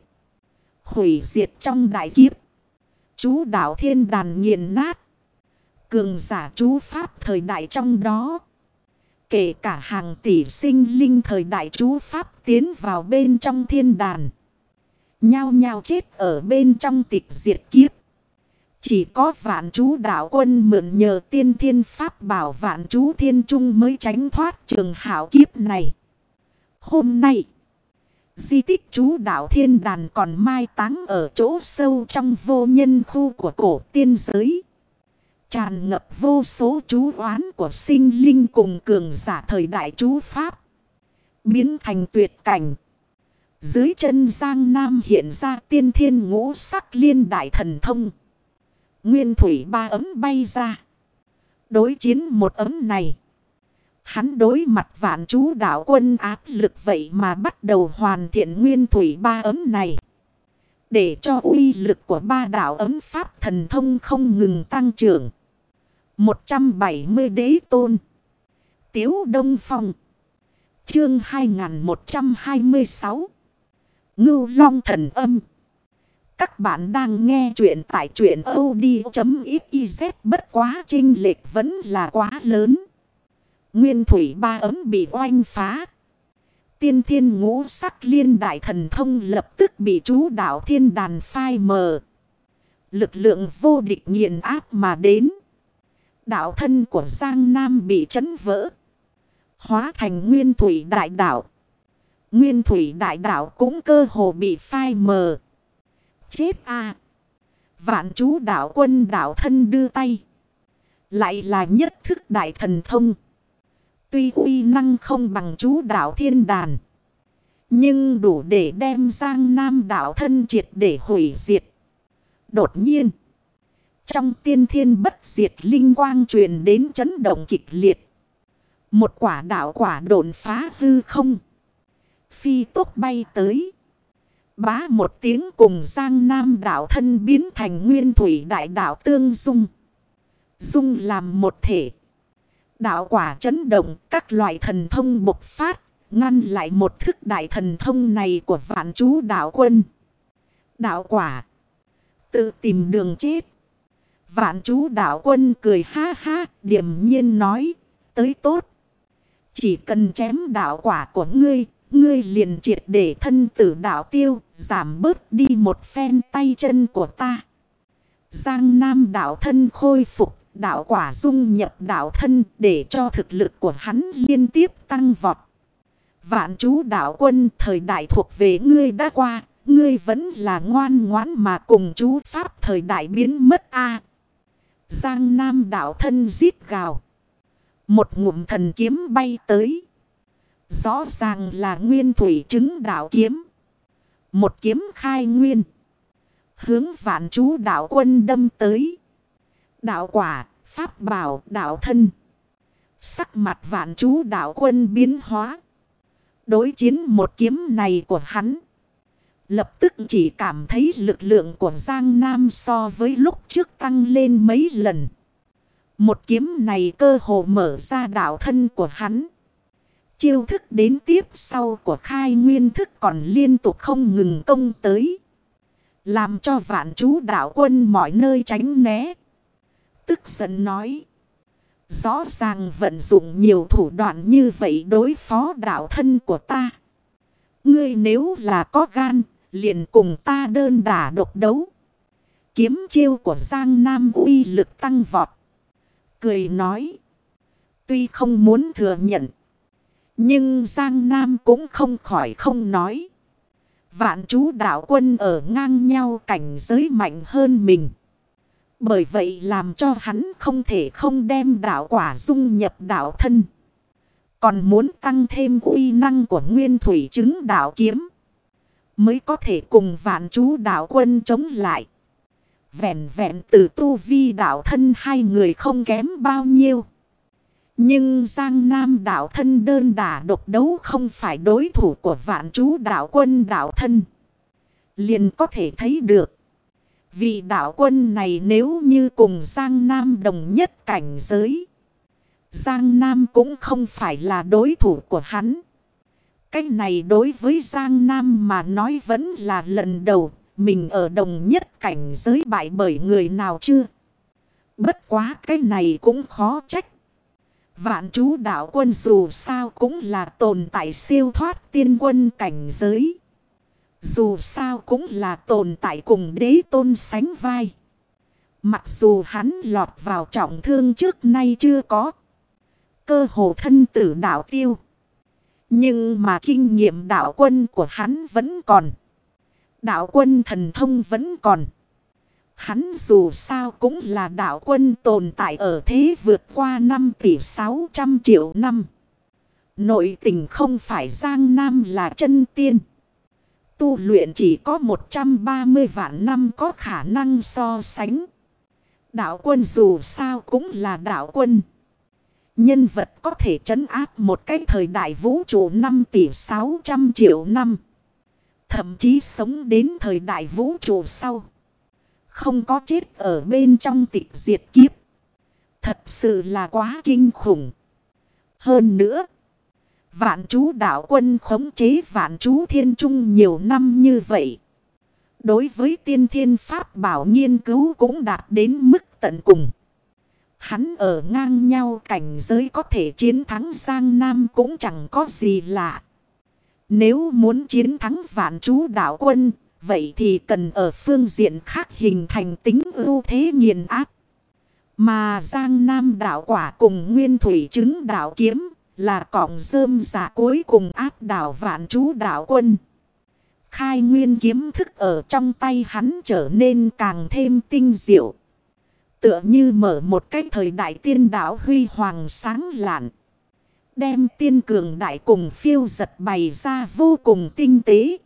Hủy diệt trong đại kiếp. Chú đạo thiên đàn nghiền nát. Cường giả chú Pháp thời đại trong đó. Kể cả hàng tỷ sinh linh thời đại chú Pháp tiến vào bên trong thiên đàn. Nhao nhao chết ở bên trong tịch diệt kiếp. Chỉ có vạn chú đạo quân mượn nhờ tiên thiên pháp bảo vạn chú thiên trung mới tránh thoát trường hảo kiếp này. Hôm nay, di tích chú đạo thiên đàn còn mai táng ở chỗ sâu trong vô nhân khu của cổ tiên giới. Tràn ngập vô số chú oán của sinh linh cùng cường giả thời đại chú Pháp. Biến thành tuyệt cảnh. Dưới chân Giang Nam hiện ra tiên thiên ngũ sắc liên đại thần thông. Nguyên thủy ba ấm bay ra. Đối chiến một ấm này. Hắn đối mặt vạn chú đạo quân áp lực vậy mà bắt đầu hoàn thiện nguyên thủy ba ấm này. Để cho uy lực của ba đạo ấm pháp thần thông không ngừng tăng trưởng. 170 đế tôn. Tiếu Đông Phong. Chương 2126. Ngưu Long Thần Âm. Các bạn đang nghe chuyện tại chuyện od.xyz bất quá trinh lệch vẫn là quá lớn. Nguyên thủy ba ấm bị oanh phá. Tiên thiên ngũ sắc liên đại thần thông lập tức bị chú đạo thiên đàn phai mờ. Lực lượng vô địch nghiền áp mà đến. Đạo thân của Giang Nam bị chấn vỡ. Hóa thành nguyên thủy đại đạo. Nguyên thủy đại đạo cũng cơ hồ bị phai mờ. Chết à! Vạn chú đạo quân đạo thân đưa tay. Lại là nhất thức đại thần thông. Tuy uy năng không bằng chú đạo thiên đàn. Nhưng đủ để đem Giang Nam đạo thân triệt để hủy diệt. Đột nhiên. Trong tiên thiên bất diệt linh quang truyền đến chấn động kịch liệt. Một quả đạo quả đồn phá hư không. Phi tốc bay tới. Bá một tiếng cùng Giang Nam đảo thân biến thành nguyên thủy đại đảo tương dung. Dung làm một thể. Đạo quả chấn động, các loại thần thông bộc phát. Ngăn lại một thức đại thần thông này của vạn chú đạo quân. Đạo quả. Tự tìm đường chết. Vạn chú đạo quân cười ha ha. Điềm nhiên nói. Tới tốt. Chỉ cần chém đạo quả của ngươi. Ngươi liền triệt để thân tử đạo tiêu. Giảm bớt đi một phen tay chân của ta. Giang Nam đạo thân khôi phục đạo quả dung nhập đạo thân để cho thực lực của hắn liên tiếp tăng vọt. Vạn chú đạo quân thời đại thuộc về ngươi đã qua, ngươi vẫn là ngoan ngoãn mà cùng chú Pháp thời đại biến mất a Giang Nam đạo thân giết gào. Một ngụm thần kiếm bay tới. Rõ ràng là nguyên thủy chứng đạo kiếm. Một kiếm khai nguyên. Hướng vạn chú đạo quân đâm tới. Đạo quả, pháp bảo, đạo thân. Sắc mặt vạn chú đạo quân biến hóa. Đối chiến một kiếm này của hắn. Lập tức chỉ cảm thấy lực lượng của Giang Nam so với lúc trước tăng lên mấy lần. Một kiếm này cơ hồ mở ra đạo thân của hắn. Chiêu thức đến tiếp sau của khai nguyên thức còn liên tục không ngừng công tới. Làm cho vạn chú đạo quân mọi nơi tránh né. Tức giận nói. Rõ ràng vận dụng nhiều thủ đoạn như vậy đối phó đạo thân của ta. Ngươi nếu là có gan, liền cùng ta đơn đả độc đấu. Kiếm chiêu của Giang Nam uy lực tăng vọt. Cười nói. Tuy không muốn thừa nhận. Nhưng Giang Nam cũng không khỏi không nói. Vạn chú đạo quân ở ngang nhau cảnh giới mạnh hơn mình. Bởi vậy làm cho hắn không thể không đem đạo quả dung nhập đạo thân. Còn muốn tăng thêm uy năng của nguyên thủy chứng đạo kiếm. Mới có thể cùng vạn chú đạo quân chống lại. Vẹn vẹn từ tu vi đạo thân hai người không kém bao nhiêu. Nhưng Giang Nam đạo thân đơn đả độc đấu không phải đối thủ của vạn chú đạo quân đạo thân. Liền có thể thấy được. Vị đạo quân này nếu như cùng Giang Nam đồng nhất cảnh giới. Giang Nam cũng không phải là đối thủ của hắn. Cách này đối với Giang Nam mà nói vẫn là lần đầu, mình ở đồng nhất cảnh giới bại bởi người nào chưa. Bất quá cái này cũng khó trách. Vạn chú đạo quân dù sao cũng là tồn tại siêu thoát tiên quân cảnh giới. Dù sao cũng là tồn tại cùng đế tôn sánh vai. Mặc dù hắn lọt vào trọng thương trước nay chưa có. Cơ hồ thân tử đạo tiêu. Nhưng mà kinh nghiệm đạo quân của hắn vẫn còn. Đạo quân thần thông vẫn còn. Hắn dù sao cũng là đạo quân tồn tại ở thế vượt qua 5 tỷ 600 triệu năm. Nội tình không phải Giang Nam là chân tiên tu luyện chỉ có 130 vạn năm có khả năng so sánh. Đạo quân dù sao cũng là đạo quân. Nhân vật có thể trấn áp một cái thời đại vũ trụ 5 tỷ 600 triệu năm. Thậm chí sống đến thời đại vũ trụ sau. Không có chết ở bên trong tịch diệt kiếp. Thật sự là quá kinh khủng. Hơn nữa. Vạn chú đạo quân khống chế vạn chú thiên trung nhiều năm như vậy. Đối với tiên thiên pháp bảo nghiên cứu cũng đạt đến mức tận cùng. Hắn ở ngang nhau cảnh giới có thể chiến thắng Giang Nam cũng chẳng có gì lạ. Nếu muốn chiến thắng vạn chú đạo quân, vậy thì cần ở phương diện khác hình thành tính ưu thế nghiền áp. Mà Giang Nam đạo quả cùng nguyên thủy chứng đạo kiếm là cọng rơm giả cuối cùng áp đảo vạn chú đảo quân. Khai nguyên kiếm thức ở trong tay hắn trở nên càng thêm tinh diệu. Tựa như mở một cái thời đại tiên đảo huy hoàng sáng lạn. Đem tiên cường đại cùng phiêu giật bày ra vô cùng tinh tế.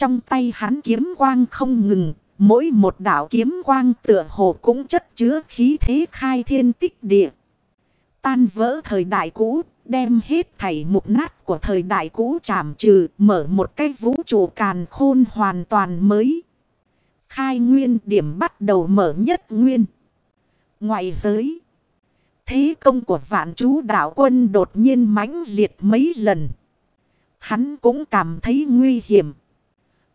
Trong tay hắn kiếm quang không ngừng. Mỗi một đảo kiếm quang tựa hồ cũng chất chứa khí thế khai thiên tích địa. Tan vỡ thời đại cũ, Đem hết thảy mục nát của thời đại cũ trảm trừ mở một cái vũ trụ càn khôn hoàn toàn mới. Khai nguyên điểm bắt đầu mở nhất nguyên. Ngoại giới. Thế công của vạn chú đạo quân đột nhiên mãnh liệt mấy lần. Hắn cũng cảm thấy nguy hiểm.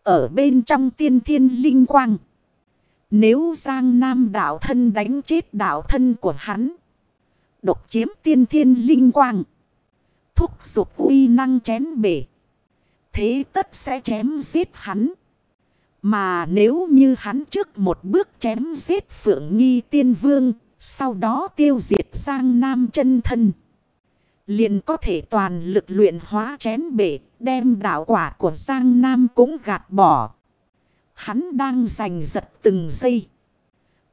Ở bên trong tiên thiên linh quang. Nếu Giang Nam đạo thân đánh chết đạo thân của hắn. Độc chiếm tiên thiên linh quang. Thúc giục uy năng chén bể. Thế tất sẽ chém giết hắn. Mà nếu như hắn trước một bước chém giết Phượng Nghi Tiên Vương. Sau đó tiêu diệt Giang Nam chân thân. Liền có thể toàn lực luyện hóa chén bể. Đem đạo quả của Giang Nam cũng gạt bỏ. Hắn đang giành giật từng giây.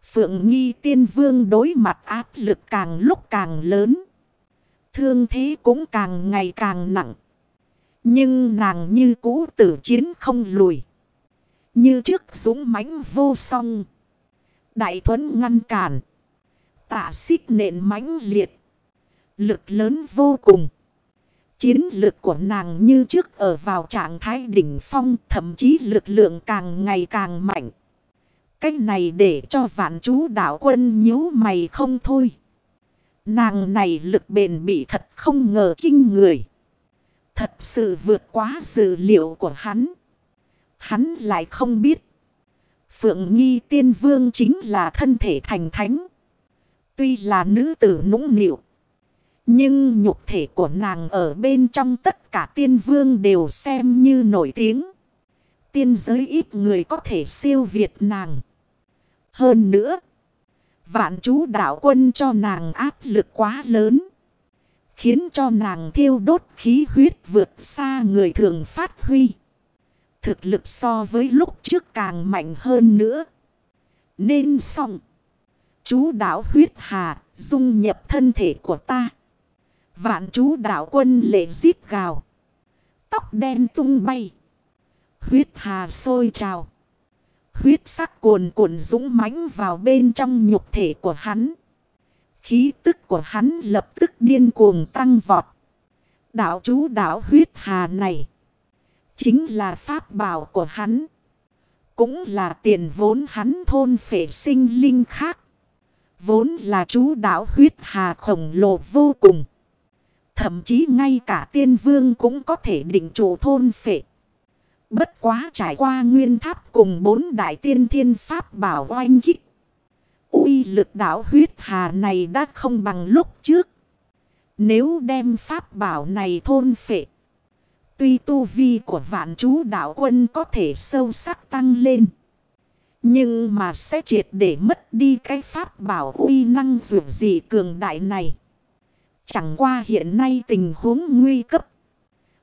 Phượng Nghi Tiên Vương đối mặt áp lực càng lúc càng lớn. Thương thế cũng càng ngày càng nặng. Nhưng nàng như cũ tử chiến không lùi. Như trước súng mãnh vô song. Đại thuấn ngăn cản. Tạ xích nện mãnh liệt. Lực lớn vô cùng. Chiến lực của nàng như trước ở vào trạng thái đỉnh phong. Thậm chí lực lượng càng ngày càng mạnh. Cách này để cho vạn chú đảo quân nhíu mày không thôi. Nàng này lực bền bị thật không ngờ kinh người. Thật sự vượt quá dự liệu của hắn. Hắn lại không biết. Phượng Nghi Tiên Vương chính là thân thể thành thánh. Tuy là nữ tử nũng nịu. Nhưng nhục thể của nàng ở bên trong tất cả tiên vương đều xem như nổi tiếng. Tiên giới ít người có thể siêu việt nàng. Hơn nữa. Vạn chú đạo quân cho nàng áp lực quá lớn. Khiến cho nàng thiêu đốt khí huyết vượt xa người thường phát huy. Thực lực so với lúc trước càng mạnh hơn nữa. Nên xong. Chú đạo huyết hà dung nhập thân thể của ta. Vạn chú đạo quân lệ giết gào. Tóc đen tung bay. Huyết hà sôi trào. Huyết sắc cuồn cuộn dũng mãnh vào bên trong nhục thể của hắn. Khí tức của hắn lập tức điên cuồng tăng vọt. Đạo chú đạo huyết hà này. Chính là pháp bảo của hắn. Cũng là tiền vốn hắn thôn phệ sinh linh khác. Vốn là chú đạo huyết hà khổng lồ vô cùng. Thậm chí ngay cả tiên vương cũng có thể định chủ thôn phệ. Bất quá trải qua nguyên tháp cùng bốn đại tiên thiên pháp bảo oanh kích. uy lực đảo huyết hà này đã không bằng lúc trước. Nếu đem pháp bảo này thôn phệ. Tuy tu vi của vạn chú đạo quân có thể sâu sắc tăng lên. Nhưng mà sẽ triệt để mất đi cái pháp bảo uy năng dù dị cường đại này. Chẳng qua hiện nay tình huống nguy cấp.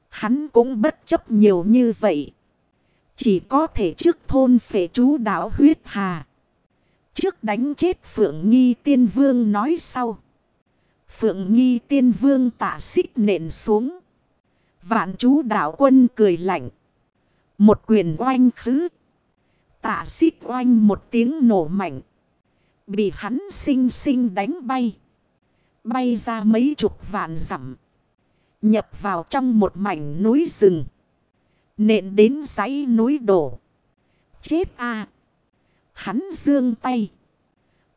Hắn cũng bất chấp nhiều như vậy. Chỉ có thể trước thôn phệ chú đảo huyết hà. Trước đánh chết Phượng Nghi Tiên Vương nói sau. Phượng Nghi Tiên Vương tạ xích nện xuống. Vạn chú đảo quân cười lạnh. Một quyền oanh khứ. Tạ xích oanh một tiếng nổ mạnh. Bị hắn xinh xinh đánh bay. Bay ra mấy chục vạn dặm, Nhập vào trong một mảnh núi rừng. Nện đến dãy núi đổ. Chết a Hắn dương tay.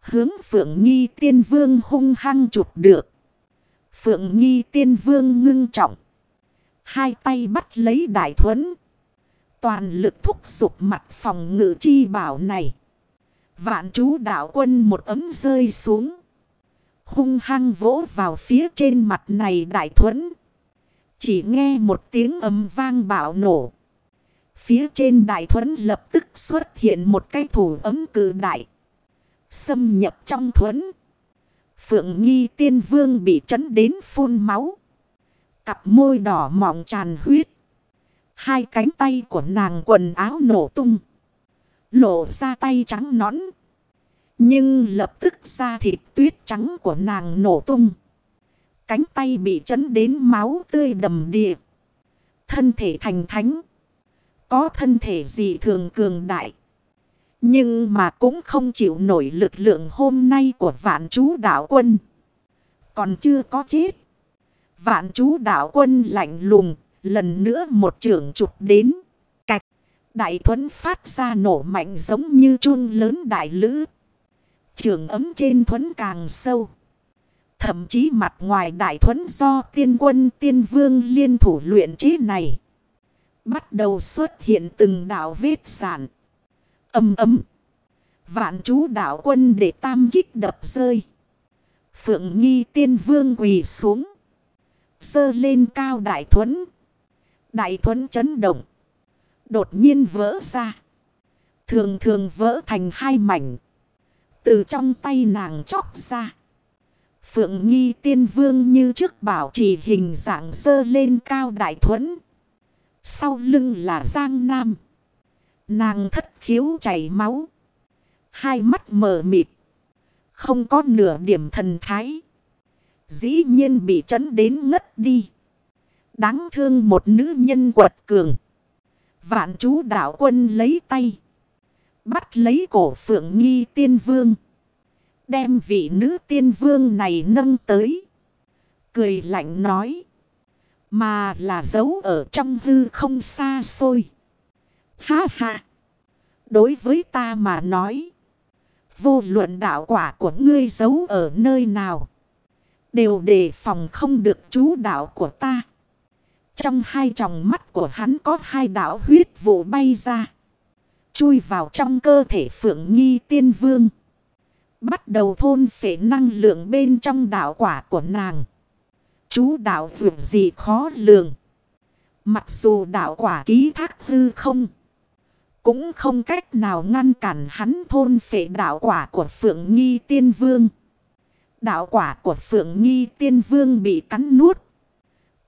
Hướng Phượng Nghi Tiên Vương hung hăng chụp được. Phượng Nghi Tiên Vương ngưng trọng. Hai tay bắt lấy đại thuẫn. Toàn lực thúc giục mặt phòng ngự chi bảo này. Vạn chú đạo quân một ấm rơi xuống. Hung hăng vỗ vào phía trên mặt này đại thuẫn. Chỉ nghe một tiếng ấm vang bạo nổ. Phía trên đại thuẫn lập tức xuất hiện một cái thủ ấm cử đại. Xâm nhập trong thuẫn. Phượng nghi tiên vương bị chấn đến phun máu. Cặp môi đỏ mọng tràn huyết. Hai cánh tay của nàng quần áo nổ tung. Lộ ra tay trắng nõn. Nhưng lập tức ra thịt tuyết trắng của nàng nổ tung. Cánh tay bị chấn đến máu tươi đầm địa. Thân thể thành thánh. Có thân thể gì thường cường đại. Nhưng mà cũng không chịu nổi lực lượng hôm nay của vạn chú đạo quân. Còn chưa có chết. Vạn chú đạo quân lạnh lùng, lần nữa một trưởng chụp đến. Cạch, đại thuẫn phát ra nổ mạnh giống như chuông lớn đại lữ. Trường ấm trên thuẫn càng sâu. Thậm chí mặt ngoài đại thuẫn do tiên quân, tiên vương liên thủ luyện chế này. Bắt đầu xuất hiện từng đạo vết sản. Âm ấm. Vạn chú đạo quân để tam kích đập rơi. Phượng nghi tiên vương quỳ xuống. Sơ lên cao đại thuẫn. Đại thuẫn chấn động. Đột nhiên vỡ ra. Thường thường vỡ thành hai mảnh. Từ trong tay nàng chóc ra. Phượng nghi tiên vương như trước bảo trì hình dạng dơ lên cao đại thuẫn. Sau lưng là Giang Nam. Nàng thất khiếu chảy máu. Hai mắt mở mịt. Không có nửa điểm thần thái. Dĩ nhiên bị chấn đến ngất đi. Đáng thương một nữ nhân quật cường. Vạn chú đạo quân lấy tay. Bắt lấy cổ phượng nghi tiên vương. Đem vị nữ tiên vương này nâng tới. Cười lạnh nói. Mà là giấu ở trong hư không xa xôi. Ha ha. Đối với ta mà nói. Vô luận đạo quả của ngươi giấu ở nơi nào. Đều đề phòng không được chú đạo của ta. Trong hai tròng mắt của hắn có hai đạo huyết vụ bay ra. Chui vào trong cơ thể phượng nghi tiên vương. Bắt đầu thôn phệ năng lượng bên trong đạo quả của nàng. Chú đạo vượt gì khó lường. Mặc dù đạo quả ký thác hư không. Cũng không cách nào ngăn cản hắn thôn phệ đạo quả của Phượng Nghi Tiên Vương. Đạo quả của Phượng Nghi Tiên Vương bị cắn nuốt.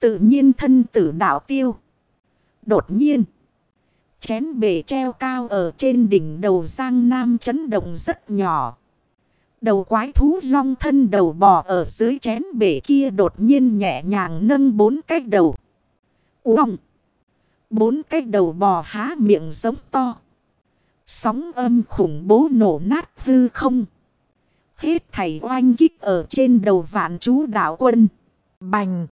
Tự nhiên thân tử đạo tiêu. Đột nhiên. Chén bể treo cao ở trên đỉnh đầu Giang Nam chấn động rất nhỏ. Đầu quái thú long thân đầu bò ở dưới chén bể kia đột nhiên nhẹ nhàng nâng bốn cái đầu. Uông! Bốn cái đầu bò há miệng giống to. Sóng âm khủng bố nổ nát hư không. Hết thầy oanh kích ở trên đầu vạn chú đạo quân. Bành!